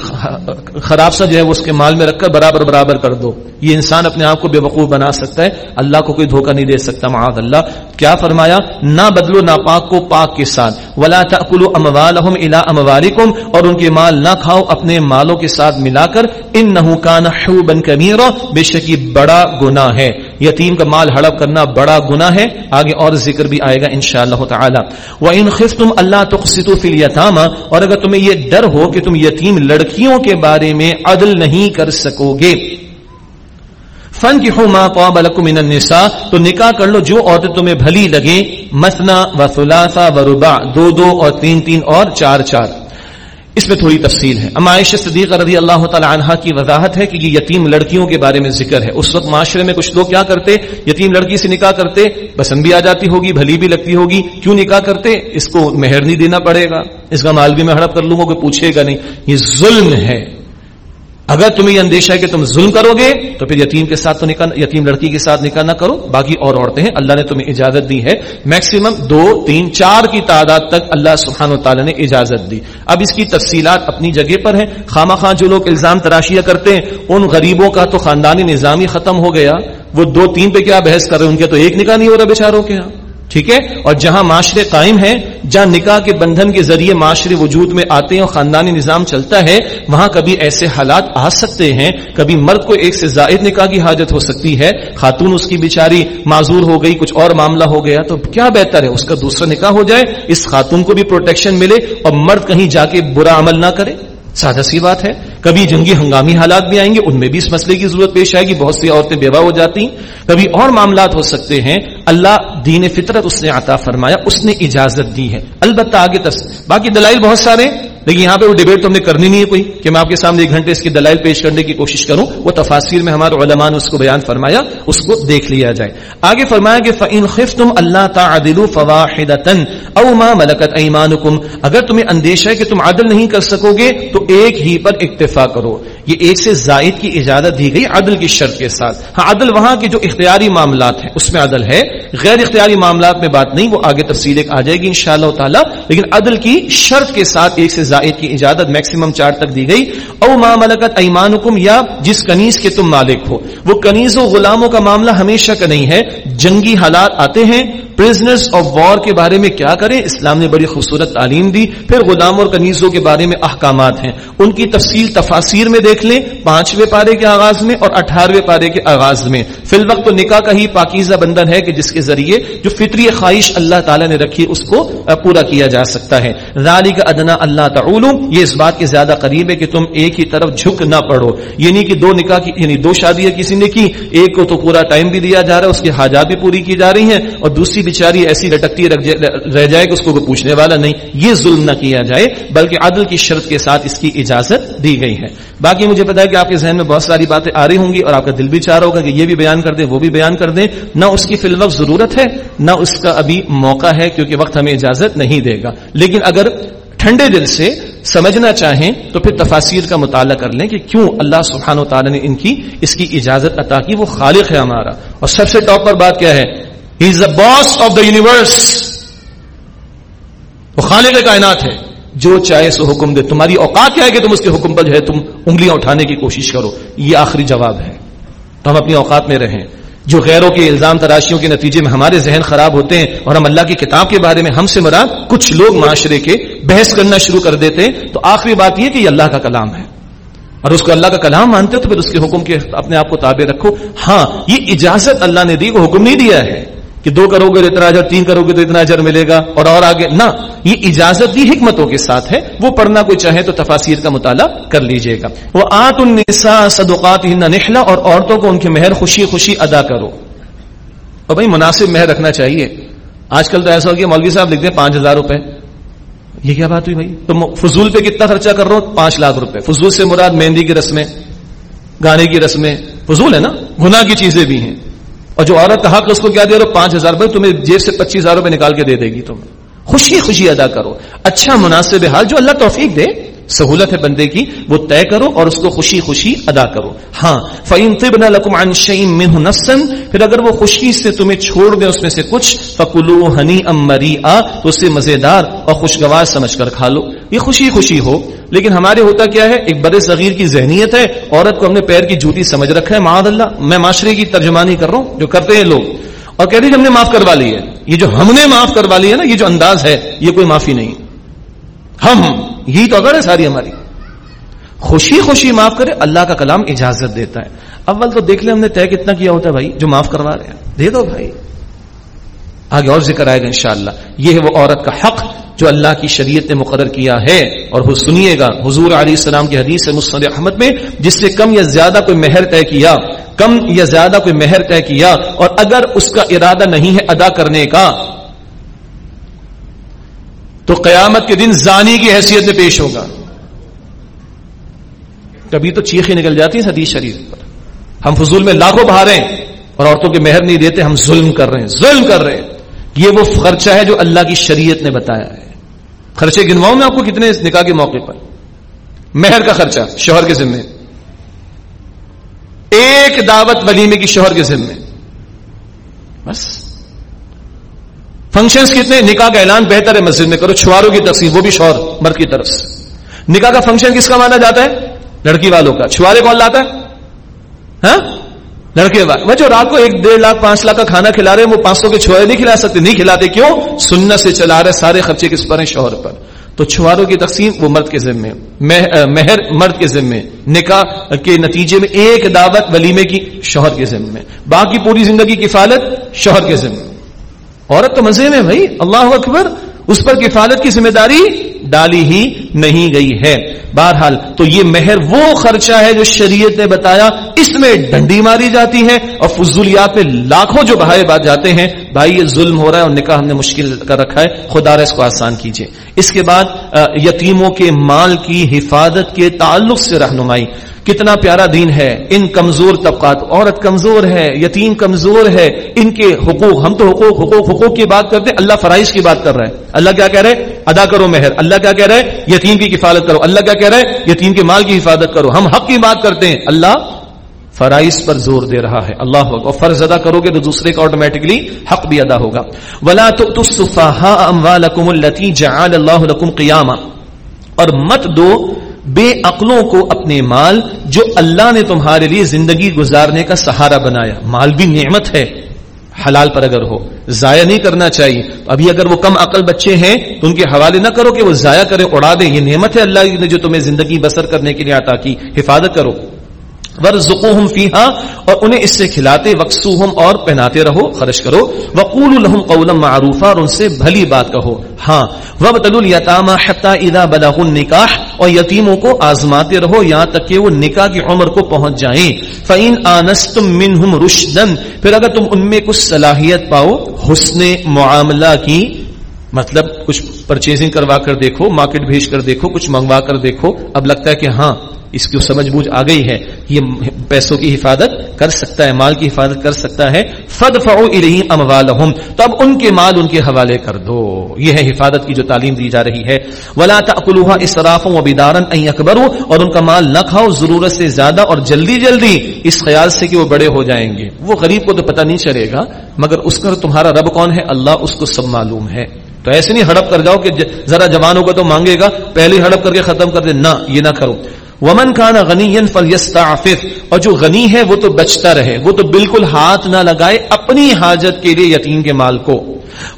خراب سا جو ہے وہ اس کے مال میں رکھ کر برابر برابر کر دو۔ یہ انسان اپنے آپ کو بے وقوف بنا سکتا ہے۔ اللہ کو کوئی دھوکہ نہیں دے سکتا، معاذ اللہ۔ کیا فرمایا؟ نہ بدلو نہ پاک کو پاک کے ساتھ۔ ولا تاکلوا اموالهم الى اموالکم اور ان کے مال نہ کھاؤ، اپنے مالوں کے ساتھ ملا کر۔ انه كان حوبا كبيرا۔ بے شک یہ بڑا گناہ ہے۔ یتیم کا مال ہڑپ کرنا بڑا گناہ ہے۔ آگے اور ذکر بھی آئے گا انشاءاللہ تعالی۔ وان خفتم اللہ تقسطوا في اور اگر تمہیں یہ ڈر ہو کہ تم یتیم لڑکیوں کے بارے میں عدل نہیں کر سکو گے فن کی من النساء۔ تو نکاح کر لو جو عورتیں تمہیں بھلی لگے مسنا و ثلاثہ و ربا دو دو اور تین تین اور چار چار۔ اس میں تھوڑی تفصیل ہے۔ اما عائشہ صدیقہ رضی اللہ تعالی عنہ کی وضاحت ہے کہ یہ یتیم لڑکیوں کے بارے میں ذکر ہے۔ اس وقت معاشرے میں کچھ لوگ کیا کرتے؟ یتیم لڑکی سے نکاح کرتے پسند بھی آ جاتی ہوگی، بھلی بھی لگتی ہوگی۔ کیوں نکاح کرتے؟ اس کو مہر نہیں دینا پڑے گا۔ اس کا مال بھی میں ہڑپ کر لوں گا، کوئی پوچھے گا نہیں۔ یہ ظلم ہے۔ اگر تمہیں یہ اندیشہ ہے کہ تم ظلم کرو گے، تو پھر یتیم کے ساتھ تو نکاح یتیم لڑکی کے ساتھ نکاح نہ کرو۔ باقی اور عورتیں ہیں، اللہ نے تمہیں اجازت دی ہے۔ میکسیمم دو، تین، چار کی تعداد تک اللہ سبحانہ و تعالیٰ نے اجازت دی۔ اب اس کی تفصیلات اپنی جگہ پر ہیں۔ خامہ خاں جو لوگ الزام تراشیاں کرتے ہیں، ان غریبوں کا تو خاندانی نظام ہی ختم ہو گیا۔ وہ دو، تین پہ کیا بحث کر رہے ہیں؟ ان کے تو ایک نکاح نہیں ہو رہا، بیچاروں کے یہاں ٹھیک ہے؟ اور جہاں معاشرے قائم ہیں، جہاں نکاح کے بندھن کے ذریعے معاشرے وجود میں آتے ہیں اور خاندانی نظام چلتا ہے، وہاں کبھی ایسے حالات آ سکتے ہیں، کبھی مرد کو ایک سے زائد نکاح کی حاجت ہو سکتی ہے، خاتون اس کی بیچاری معذور ہو گئی، کچھ اور معاملہ ہو گیا، تو کیا بہتر ہے؟ اس کا دوسرا نکاح ہو جائے، اس خاتون کو بھی پروٹیکشن ملے اور مرد کہیں جا کے برا عمل نہ کرے؟ سادہ سی بات ہے۔ کبھی جنگی ہنگامی حالات بھی آئیں گے، ان میں بھی اس مسئلے کی ضرورت پیش آئے گی۔ بہت سی عورتیں بیوہ ہو جاتی کبھی اور معاملات ہو سکتے ہیں۔ اللہ دین فطرت اس نے عطا فرمایا، اس نے اجازت دی ہے۔ البتہ آگے تس، باقی دلائل بہت سارے لیکن یہاں پہ وہ ڈیبیٹ تو ہم نے کرنی نہیں ہے کوئی کہ میں آپ کے سامنے ایک گھنٹے اس کی دلائل پیش کرنے کی کوشش کروں، وہ تفاصیر میں ہمارے علماء نے اس کو بیان فرمایا، اس کو دیکھ لیا جائے۔ آگے فرمایا کہ فَإِن خِفْتُمْ اللہ تعدلوا فواحدة او ما ملکت ایمانکم اگر تمہیں اندیشہ ہے کہ تم عدل نہیں کر سکو گے تو ایک ہی پر اکتفا کرو۔ یہ ایک سے زائد کی اجازت دی گئی عدل کی شرط کے ساتھ۔ ہاں عدل وہاں کے جو اختیاری معاملات ہیں، اس میں عدل ہے۔ غیر اختیاری معاملات میں بات نہیں، وہ آگے تفصیل ایک آ جائے گی انشاءاللہ تعالی۔ لیکن عدل کی شرط کے ساتھ ایک سے زائد کی اجازت میکسیمم چار تک دی گئی۔ او ما ملکت ایمانکم یا جس کنیز کے تم مالک ہو۔ وہ کنیز و غلاموں کا معاملہ ہمیشہ کا نہیں ہے۔ جنگی حالات آتے ہیں۔ پرزنرز آف وار کے بارے میں کیا کریں؟ اسلام نے بڑی خوبصورت تعلیم دی۔ پھر غلام اور کنیزوں کے بارے میں احکامات ہیں۔ ان کی تفصیل تفاصیر میں دیکھ لیں۔ پانچویں پارے کے آغاز میں اور اٹھارہویں پارے کے آغاز میں۔ فی الوقت تو نکاح کا ہی پاکیزہ بندن ہے کہ جس کے ذریعے جو فطری خواہش اللہ تعالیٰ نے رکھی اس کو پورا کیا جا سکتا ہے۔ رالی کا ادنا اللہ تعلوم یہ اس بات کے زیادہ قریب ہے کہ تم ایک ہی طرف جھک نہ پڑو۔ یعنی کہ دو نکاح کی یعنی دو شادیاں کسی نے کی۔ ایک کو تو پورا ٹائم بھی دیا جا رہا ہے، اس کی حاجات بھی پوری کی جا رہی ہیں۔ اور دوسری بیچاری ایسی لٹکتی رہ جائے کہ اس کو کوئی پوچھنے والا نہیں۔ یہ ظلم نہ کیا جائے، بلکہ عدل کی شرط کے ساتھ اس کی اجازت دی گئی ہے۔ باقی مجھے پتا ہے کہ آپ کے ذہن میں بہت ساری باتیں آ رہی ہوں گی اور آپ کا دل بھی چاہ رہا ہوگا کہ یہ بھی بیان کر دیں، وہ بھی بیان کر دیں۔ نہ اس کی فی الوقت ضرورت ہے، نہ اس کا ابھی موقع ہے کیونکہ وقت ہمیں اجازت نہیں دے گا۔ لیکن اگر ٹھنڈے دل سے سمجھنا چاہیں تو پھر تفاصیر کا مطالعہ کر لیں کہ کیوں اللہ سبحانہ و تعالی نے ان کی اس کی اجازت عطا کی، وہ خالق ہے ہمارا۔ اور سب سے ٹاپ پر بات کیا ہے؟ از دا باس آف دا یونیورس وہ خالق کائنات ہے۔ جو چاہے سو حکم دے۔ تمہاری اوقات کیا ہے کہ تم اس کے حکم پر جو ہے تم انگلیاں اٹھانے کی کوشش کرو۔ یہ آخری جواب ہے۔ تو ہم اپنی اوقات میں رہیں۔ جو غیروں کے الزام تراشیوں کے نتیجے میں ہمارے ذہن خراب ہوتے ہیں اور ہم اللہ کی کتاب کے بارے میں ہم سے مراد کچھ لوگ معاشرے کے بحث کرنا شروع کر دیتے ہیں، تو آخری بات یہ کہ یہ اللہ کا کلام ہے۔ اور اس کو اللہ کا کلام مانتے ہو تو پھر اس کے حکم کے اپنے آپ کو تابع رکھو۔ ہاں یہ اجازت اللہ نے دی، وہ حکم نہیں دیا ہے۔ کہ دو کرو گے اتنا اجر، تین کرو گے تو اتنا اجر ملے گا، اور اور آگے، نہ، یہ اجازت دی حکمتوں کے ساتھ ہے، وہ پڑھنا کوئی چاہے تو تفاصیر کا مطالعہ کر لیجیے گا۔ وہ آت النساء صدقات نخلا اور عورتوں کو ان کی مہر خوشی خوشی ادا کرو۔ اور بھائی، مناسب مہر رکھنا چاہیے۔ آج کل تو ایسا ہو گیا، مولوی صاحب لکھتے ہیں پانچ ہزار روپے۔ یہ کیا بات ہوئی بھائی؟ تم فضول پہ کتنا خرچہ کر رہا ہو پانچ لاکھ روپے۔ فضول سے مراد مہندی کی رسمیں، گانے کی رسمیں۔ فضول ہے نا؟ گناہ کی چیزیں بھی ہیں۔ اور جو عورت کا حق اس کو کیا دے رہا پانچ ہزار روپئے تمہیں جیب سے پچیس ہزار روپئے نکال کے دے دے گی تم۔ خوشی خوشی ادا کرو۔ اچھا مناسب حال جو اللہ توفیق دے۔ سہولت ہے بندے کی، وہ طے کرو اور اس کو خوشی خوشی ادا کرو۔ ہاں فعین طب نہ نسن پھر اگر وہ خوشی سے تمہیں چھوڑ دے اس میں سے کچھ فکلو ہنی ام مری آ تو اسے مزیدار اور خوشگوار سمجھ کر کھا لو۔ یہ خوشی خوشی ہو، لیکن ہمارے ہوتا کیا ہے؟ ایک بڑے صغیر کی ذہنیت ہے، عورت کو ہم نے پیر کی جوتی سمجھ رکھا ہے معاذ اللہ میں معاشرے کی ترجمانی کر رہا ہوں، جو کرتے ہیں لوگ۔ اور کہہ رہی ہم نے معاف کروا لی ہے۔ یہ جو ہم نے معاف کروا لی ہے نا، یہ جو انداز ہے، یہ کوئی معافی نہیں۔ ہم، یہی تو اگر ہے ساری ہماری۔ خوشی خوشی معاف کرے، اللہ کا کلام اجازت دیتا ہے۔ اول تو دیکھ لیں ہم نے طے کتنا کیا ہوتا ہے بھائی، جو معاف کروا رہے ہیں۔ دے دو بھائی۔ آگے اور ذکر آئے گا انشاءاللہ۔ یہ ہے وہ عورت کا حق جو اللہ کی شریعت نے مقرر کیا ہے۔ اور وہ سنیے گا حضور علیہ السلام کی حدیث مسند احمد میں، جس سے کم یا زیادہ کوئی مہر طے کیا، کم یا زیادہ کوئی مہر طے کیا، اور اگر اس کا ارادہ نہیں ہے ادا کرنے کا تو قیامت کے دن زانی کی حیثیت میں پیش ہوگا۔ کبھی تو چیخیں نکل جاتی ہیں حدیث شریف پر۔ ہم فضول میں لاکھوں بہارے اور عورتوں کے مہر نہیں دیتے، ہم ظلم کر رہے ہیں، ظلم کر رہے ہیں۔ یہ وہ خرچہ ہے جو اللہ کی شریعت نے بتایا ہے۔ خرچے گنواؤں میں آپ کو کتنے نکاح کے موقع پر۔ مہر کا خرچہ شوہر کے ذمے۔ ایک دعوت ولیمے کی شوہر کے ذمے۔ بس۔ فنکشنز کتنے؟ نکاح کا اعلان بہتر ہے مسجد میں کرو، چھواروں کی تقسیم، وہ بھی شوہر مرد کی طرف سے۔ نکاح کا فنکشن کس کا مانا جاتا ہے؟ لڑکی والوں کا۔ چھوارے کون لاتا ہے؟ ہاں؟ لڑکے وہ جو رات کو ایک ڈیڑھ لاکھ، پانچ لاکھ کا کھانا کھلا رہے ہیں، وہ پانچ سو کے چھوارے نہیں کھلا سکتے، نہیں کھلاتے، کیوں؟ سننا سے چلا رہے، سارے خرچے کس پر ہیں؟ شوہر پر۔ تو چھواروں کی تقسیم، وہ مرد کے ذمے۔ مہر مرد کے ذمے۔ نکاح کے نتیجے میں ایک دعوت ولیمے کی شوہر کے ذمے۔ باقی پوری زندگی کی فالت شوہر کے ذمے۔ عورت تو مزے میں بھائی، اللہ اکبر، اس پر کفالت کی ذمہ داری ڈالی ہی نہیں گئی ہے۔ بہرحال، تو یہ مہر وہ خرچہ ہے جو شریعت نے بتایا، اس میں ڈنڈی ماری جاتی ہے اور فضولیات میں لاکھوں جو بہائے بات جاتے ہیں، بھائی، یہ ظلم ہو رہا ہے اور نکاح ہم نے مشکل کر رکھا ہے، خدا اس کو آسان کیجیے اس کے بعد یتیموں کے مال کی حفاظت کے تعلق سے رہنمائی۔ کتنا پیارا دین ہے، ان کمزور طبقات، عورت کمزور ہے، یتیم کمزور ہے، ان کے حقوق، ہم تو حقوق حقوق حقوق کی بات کرتے اللہ فرائض کی بات کر رہے ہیں۔ اللہ کیا کہہ رہے ادا کرو مہر۔ اللہ کیا کہہ رہے یتیم کی کفالت کرو۔ اللہ کیا کہہ رہے یتیم کے مال کی حفاظت کرو۔ ہم حق کی بات کرتے ہیں۔ اللہ فرائض پر زور دے رہا ہے۔ اللہ اور فرض ادا کرو گے تو دوسرے کا آٹومیٹکلی حق بھی ادا ہوگا۔ ولا تو اللہ قیام اور مت دو بے عقلوں کو اپنے مال جو اللہ نے تمہارے لیے زندگی گزارنے کا سہارا بنایا۔ مال بھی نعمت ہے۔ حلال پر اگر ہو، ضائع نہیں کرنا چاہیے۔ ابھی اگر وہ کم عقل بچے ہیں، تو ان کے حوالے نہ کرو کہ وہ ضائع کرے اڑا دیں۔ یہ نعمت ہے اللہ نے جو تمہیں زندگی بسر کرنے کے لیے عطا کی۔ حفاظت کرو۔ ورزقوہم فیہا، اور انہیں اس سے کھلاتے وقسوہم اور پہناتے رہو، خرچ کرو۔ وقول لهم قولا معروفا، اور ان سے بھلی بات کہو۔ ہاں وابتلوا الیتاما حتى اذا بلغوا النکاح، اور یتیموں کو آزماتے رہو یہاں تک کہ وہ نکاح کی عمر کو پہنچ جائیں۔ فَإِنْ آنَسْتُم مِّنْهُمْ رُشْدًا، پھر اگر تم ان میں کچھ صلاحیت پاؤ، حسن معاملہ کی مطلب کچھ پرچیزنگ کروا کر دیکھو مارکیٹ بھیج کر دیکھو، کچھ منگوا کر دیکھو، اب لگتا ہے کہ ہاں اس کی سمجھ بوجھ آ گئی ہے۔ یہ پیسوں کی حفاظت کر سکتا ہے، مال کی حفاظت کر سکتا ہے۔ فد فو اموالہم تو اب ان کے مال ان کے حوالے کر دو۔ یہ ہے حفاظت کی جو تعلیم دی جا رہی ہے۔ ولا تاکلوها اسرافا وبدارا ان يكبروا۔ اور ان کا مال نہ کھاؤ، ضرورت سے زیادہ اور جلدی جلدی۔ اس خیال سے کہ وہ بڑے ہو جائیں گے۔ وہ غریب کو تو پتہ نہیں چلے گا، مگر اس کا تمہارا رب کون ہے؟ اللہ اس کو سب معلوم ہے۔ تو ایسے نہیں ہڑپ کر جاؤ کہ ذرا جوانوں کو تو مانگے گا، پہلے ہڑپ کر کے ختم کر دے۔ نہ، یہ نہ کرو۔ ومن خان غنی فلیستعفف اور جو غنی ہے وہ تو بچتا رہے وہ تو بالکل ہاتھ نہ لگائے اپنی حاجت کے لیے یتیم کے مال کو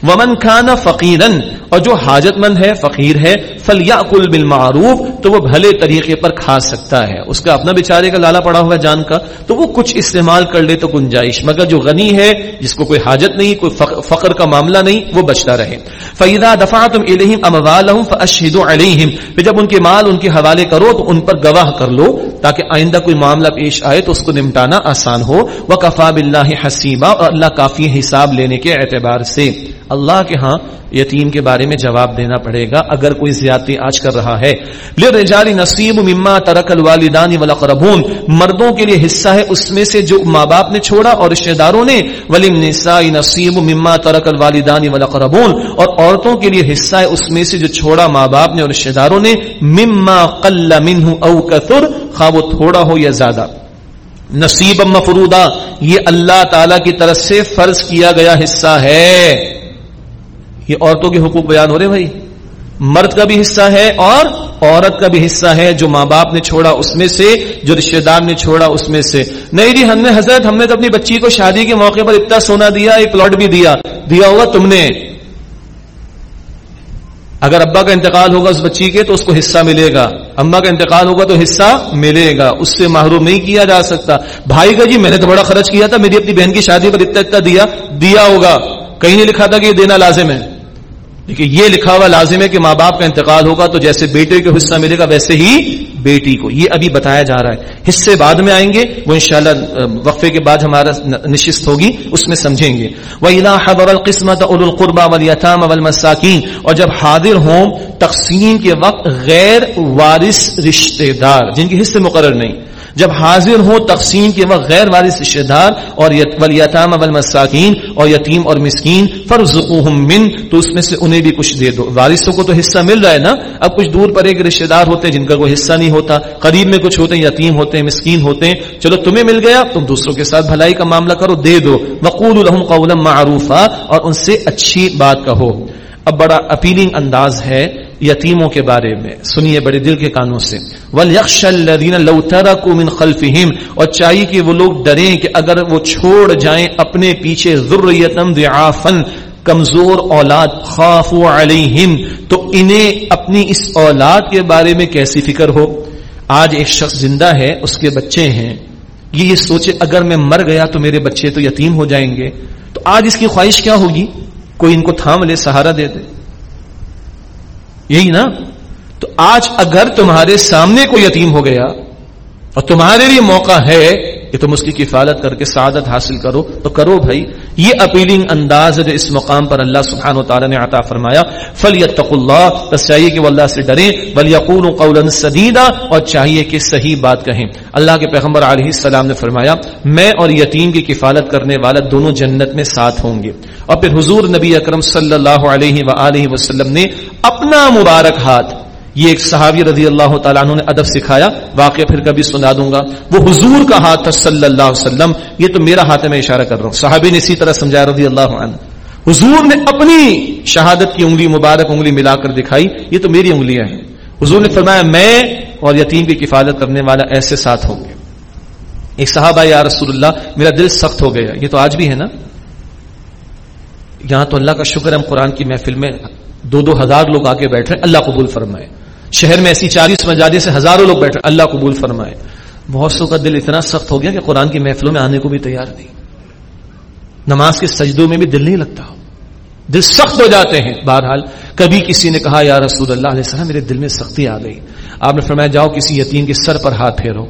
ومن کھانا فقیرن اور جو حاجت مند ہے، فقیر ہے فلیا کل بل معروف تو وہ بھلے طریقے پر کھا سکتا ہے۔ اس کا اپنا بیچارے کا لالا پڑا ہوا جان کا، تو وہ کچھ استعمال کر لے تو گنجائش۔ مگر جو غنی ہے، جس کو کوئی حاجت نہیں، کوئی فقر کا معاملہ نہیں، وہ بچتا رہے۔ فیدا دفاع تم الم فشید علیہم پھر جب ان کے مال ان کے حوالے کرو، تو ان پر گواہ کر لو، تاکہ آئندہ کوئی معاملہ پیش آئے تو اس کو نمٹانا آسان ہو۔ وہ کفا بلّہ حسیبہ اور اللہ کافی حساب لینے کے اعتبار سے۔ اللہ کے ہاں یتیم کے بارے میں جواب دینا پڑے گا اگر کوئی زیادتی آج کر رہا ہے۔ لِرِجَالِ نصیب مما ترک الوالدان والاقربون مردوں کے لیے حصہ ہے اس میں سے جو ماں باپ نے چھوڑا اور رشتہ داروں نے۔ ولیم نساء نصیب مما ترک الوالدان والاقربون اور عورتوں کے لیے حصہ ہے اس میں سے جو چھوڑا ماں باپ نے اور رشتہ داروں نے۔ مما قل منه او کثر، خواہ وہ تھوڑا ہو یا زیادہ۔ نصیب مفروضہ، یہ اللہ تعالی کی طرف سے فرض کیا گیا حصہ ہے۔ یہ عورتوں کے حقوق بیان ہو رہے بھائی۔ مرد کا بھی حصہ ہے اور عورت کا بھی حصہ ہے جو ماں باپ نے چھوڑا اس میں سے، جو رشتہ دار نے چھوڑا اس میں سے۔ نہیں جی ہم نے حضرت، ہم نے تو اپنی بچی کو شادی کے موقع پر اتنا سونا دیا، ایک پلاٹ بھی دیا۔ دیا ہوگا تم نے۔ اگر ابا کا انتقال ہوگا اس بچی کے تو اس کو حصہ ملے گا، اما کا انتقال ہوگا تو حصہ ملے گا، اس سے محروم نہیں کیا جا سکتا۔ بھائی کا جی میں نے تو بڑا خرچ کیا تھا، میری اپنی بہن کی شادی پر اتنا اتنا دیا دیا ہوگا۔ کہیں نہیں لکھا تھا کہ یہ دینا لازم ہے۔ یہ لکھا ہوا لازم ہے کہ ماں باپ کا انتقال ہوگا تو جیسے بیٹے کو حصہ ملے گا، ویسے ہی بیٹی کو، یہ ابھی بتایا جا رہا ہے۔ حصے بعد میں آئیں گے، وہ انشاءاللہ وقفے کے بعد ہمارا نشست ہوگی، اس میں سمجھیں گے۔ وہ القسمت اول القربا ولیطام اول مساکین اور جب حاضر ہوں، تقسیم کے وقت غیر وارث رشتے دار، جن کے حصے مقرر نہیں۔ جب حاضر ہو تقسیم کے وقت غیر وارث رشتے دار اور ولیطام اول مساکین اور یتیم اور مسکین فرض من، تو اس میں سے انہیں بھی کچھ دے دو۔ وارثوں کو تو حصہ مل رہا ہے نا؟ اب کچھ دور پر ایک رشتے دار ہوتے ہیں جن کا کوئی حصہ نہیں ہوتا۔ قریب میں کچھ ہوتے ہیں، یتیم ہوتے ہیں، مسکین ہوتے ہیں۔ چلو تمہیں مل گیا، تم دوسروں کے ساتھ بھلائی کا معاملہ کرو، دے دو۔ وقول الحم قول معروفہ اور ان سے اچھی بات کہو۔ اب بڑا اپیلنگ انداز ہے یتیموں کے بارے میں۔ سنیے بڑے دل کے کانوں سے۔ اور چاہیے کہ وہ لوگ ڈریں کہ اگر وہ چھوڑ جائیں اپنے پیچھے کمزور اولاد خاف علیہم تو انہیں اپنی اس اولاد کے بارے میں کیسی فکر ہو؟ آج ایک شخص زندہ ہے، اس کے بچے ہیں۔ یہ یہ سوچے، اگر میں مر گیا تو میرے بچے تو یتیم ہو جائیں گے۔ تو آج اس کی خواہش کیا ہوگی؟ کوئی ان کو تھام لے، سہارا دے دے۔ یہی نا؟ تو آج اگر تمہارے سامنے کوئی یتیم ہو گیا اور تمہارے لیے موقع ہے کہ تم اس کی کفالت کر کے سعادت حاصل کرو تو کرو بھائی، یہ اپیلنگ انداز جو اس مقام پر اللہ سبحانہ و تعالیٰ نے عطا فرمایا۔ فل اللہ بس چاہیے کہ وہ اللہ سے ڈریں۔ بل یقون قول سدیدہ اور چاہیے کہ صحیح بات کہیں۔ اللہ کے پیغمبر علیہ السلام نے فرمایا، میں اور یتیم کی کفالت کرنے والا دونوں جنت میں ساتھ ہوں گے۔ اور پھر حضور نبی اکرم صلی اللہ علیہ وآلہ وسلم نے اپنا مبارک ہاتھ یہ ایک صحابی رضی اللہ تعالیٰ عنہ نے ادب سکھایا، واقعہ پھر کبھی سنا دوں گا۔ وہ حضور کا ہاتھ تھا صلی اللہ علیہ وسلم، یہ تو میرا ہاتھ ہے، میں اشارہ کر رہا ہوں۔ صحابی نے اسی طرح سمجھایا رضی اللہ عنہ۔ حضور نے اپنی شہادت کی انگلی مبارک انگلی ملا کر دکھائی، یہ تو میری انگلیاں ہیں۔ حضور نے فرمایا، میں اور یتیم کی کفالت کرنے والا ایسے ساتھ ہوں گے ایک صحابہ، یا رسول اللہ، میرا دل سخت ہو گیا۔ یہ تو آج بھی ہے نا؟ یہاں تو اللہ کا شکر ہم قرآن کی محفل میں دو دو ہزار لوگ آگے بیٹھ رہے ہیں، اللہ قبول فرمائے۔ شہر میں ایسی چالیس مجادے سے ہزاروں لوگ بیٹھے اللہ قبول فرمائے۔ بہت سو کا دل اتنا سخت ہو گیا کہ قرآن کی محفلوں میں آنے کو بھی تیار نہیں۔ نماز کے سجدوں میں بھی دل نہیں لگتا۔ دل سخت ہو جاتے ہیں۔ بہرحال، کبھی کسی نے کہا، یا رسول اللہ علیہ السلام، میرے دل میں سختی آ گئی۔ آپ نے فرمایا، جاؤ کسی یتیم کے سر پر ہاتھ پھیرو۔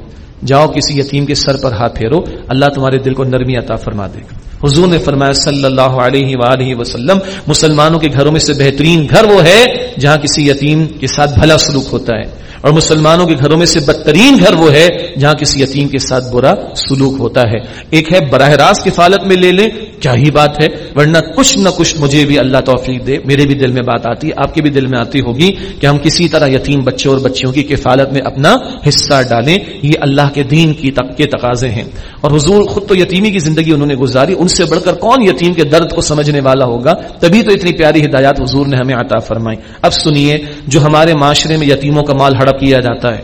جاؤ کسی یتیم کے سر پر ہاتھ پھیرو۔ اللہ تمہارے دل کو نرمی عطا فرما دے گا۔ حضور نے فرمایا صلی اللہ علیہ وآلہ وسلم، مسلمانوں کے گھروں میں سے بہترین گھر وہ ہے جہاں کسی یتیم کے ساتھ بھلا سلوک ہوتا ہے، اور مسلمانوں کے گھروں میں سے بدترین گھر وہ ہے جہاں کسی یتیم کے ساتھ برا سلوک ہوتا ہے۔ ایک ہے براہ راست کفالت میں لے لیں، کیا ہی بات ہے، ورنہ کچھ نہ کچھ مجھے بھی اللہ توفیق دے، میرے بھی دل میں بات آتی ہے آپ کے بھی دل میں آتی ہوگی کہ ہم کسی طرح یتیم بچوں اور بچیوں کی کفالت میں اپنا حصہ ڈالیں۔ یہ اللہ کے دین کی کے تقاضے ہیں۔ اور حضور خود تو یتیمی کی زندگی انہوں نے گزاری، ان سے بڑھ کر کون یتیم کے درد کو سمجھنے والا ہوگا؟ تبھی تو اتنی پیاری ہدایات حضور نے ہمیں عطا فرمائی۔ اب سنیے، جو ہمارے معاشرے میں یتیموں کا مال ہڑپ کیا جاتا ہے،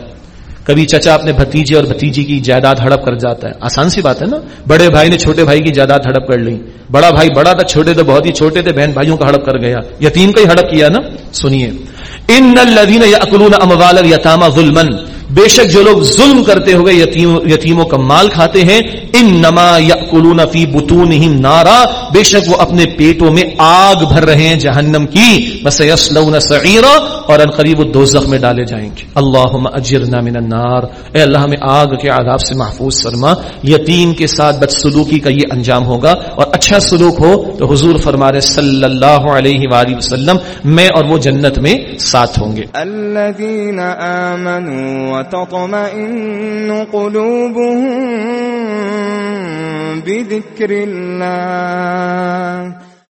کبھی چچا اپنے بھتیجے اور بھتیجی کی جائیداد ہڑپ کر جاتا ہے۔ آسان سی بات ہے نا؟ بڑے بھائی نے چھوٹے بھائی کی جائیداد ہڑپ کر لی۔ بڑا بھائی بڑا تھا، چھوٹے تھے، بہت ہی چھوٹے تھے، بہن بھائیوں کا ہڑپ کر گیا۔ یتیم کا ہی ہڑپ کیا نا؟ سنیے۔ ان الذين ياكلون اموال اليتامى ظلما بے شک جو لوگ ظلم کرتے ہوئے یتیم یتیموں کا مال کھاتے ہیں ان نما یا کلون فی بتون ہی نارا۔ بے شک وہ اپنے پیٹوں میں آگ بھر رہے ہیں جہنم کی۔ بس یسلون سعیرا۔ اور ان قریب دوزخ میں ڈالے جائیں گے۔ اللہ اجرنا من النار۔ اے اللہ، ہمیں آگ کے عذاب سے محفوظ فرما۔ یتیم کے ساتھ بد سلوکی کا یہ انجام ہوگا۔ اور اچھا سلوک ہو تو حضور فرما رہے صلی اللہ علیہ وآلہ وسلم، میں اور وہ جنت میں ساتھ ہوں گے۔ الذين آمنوا وتطمئن قلوبهم بذكر الله.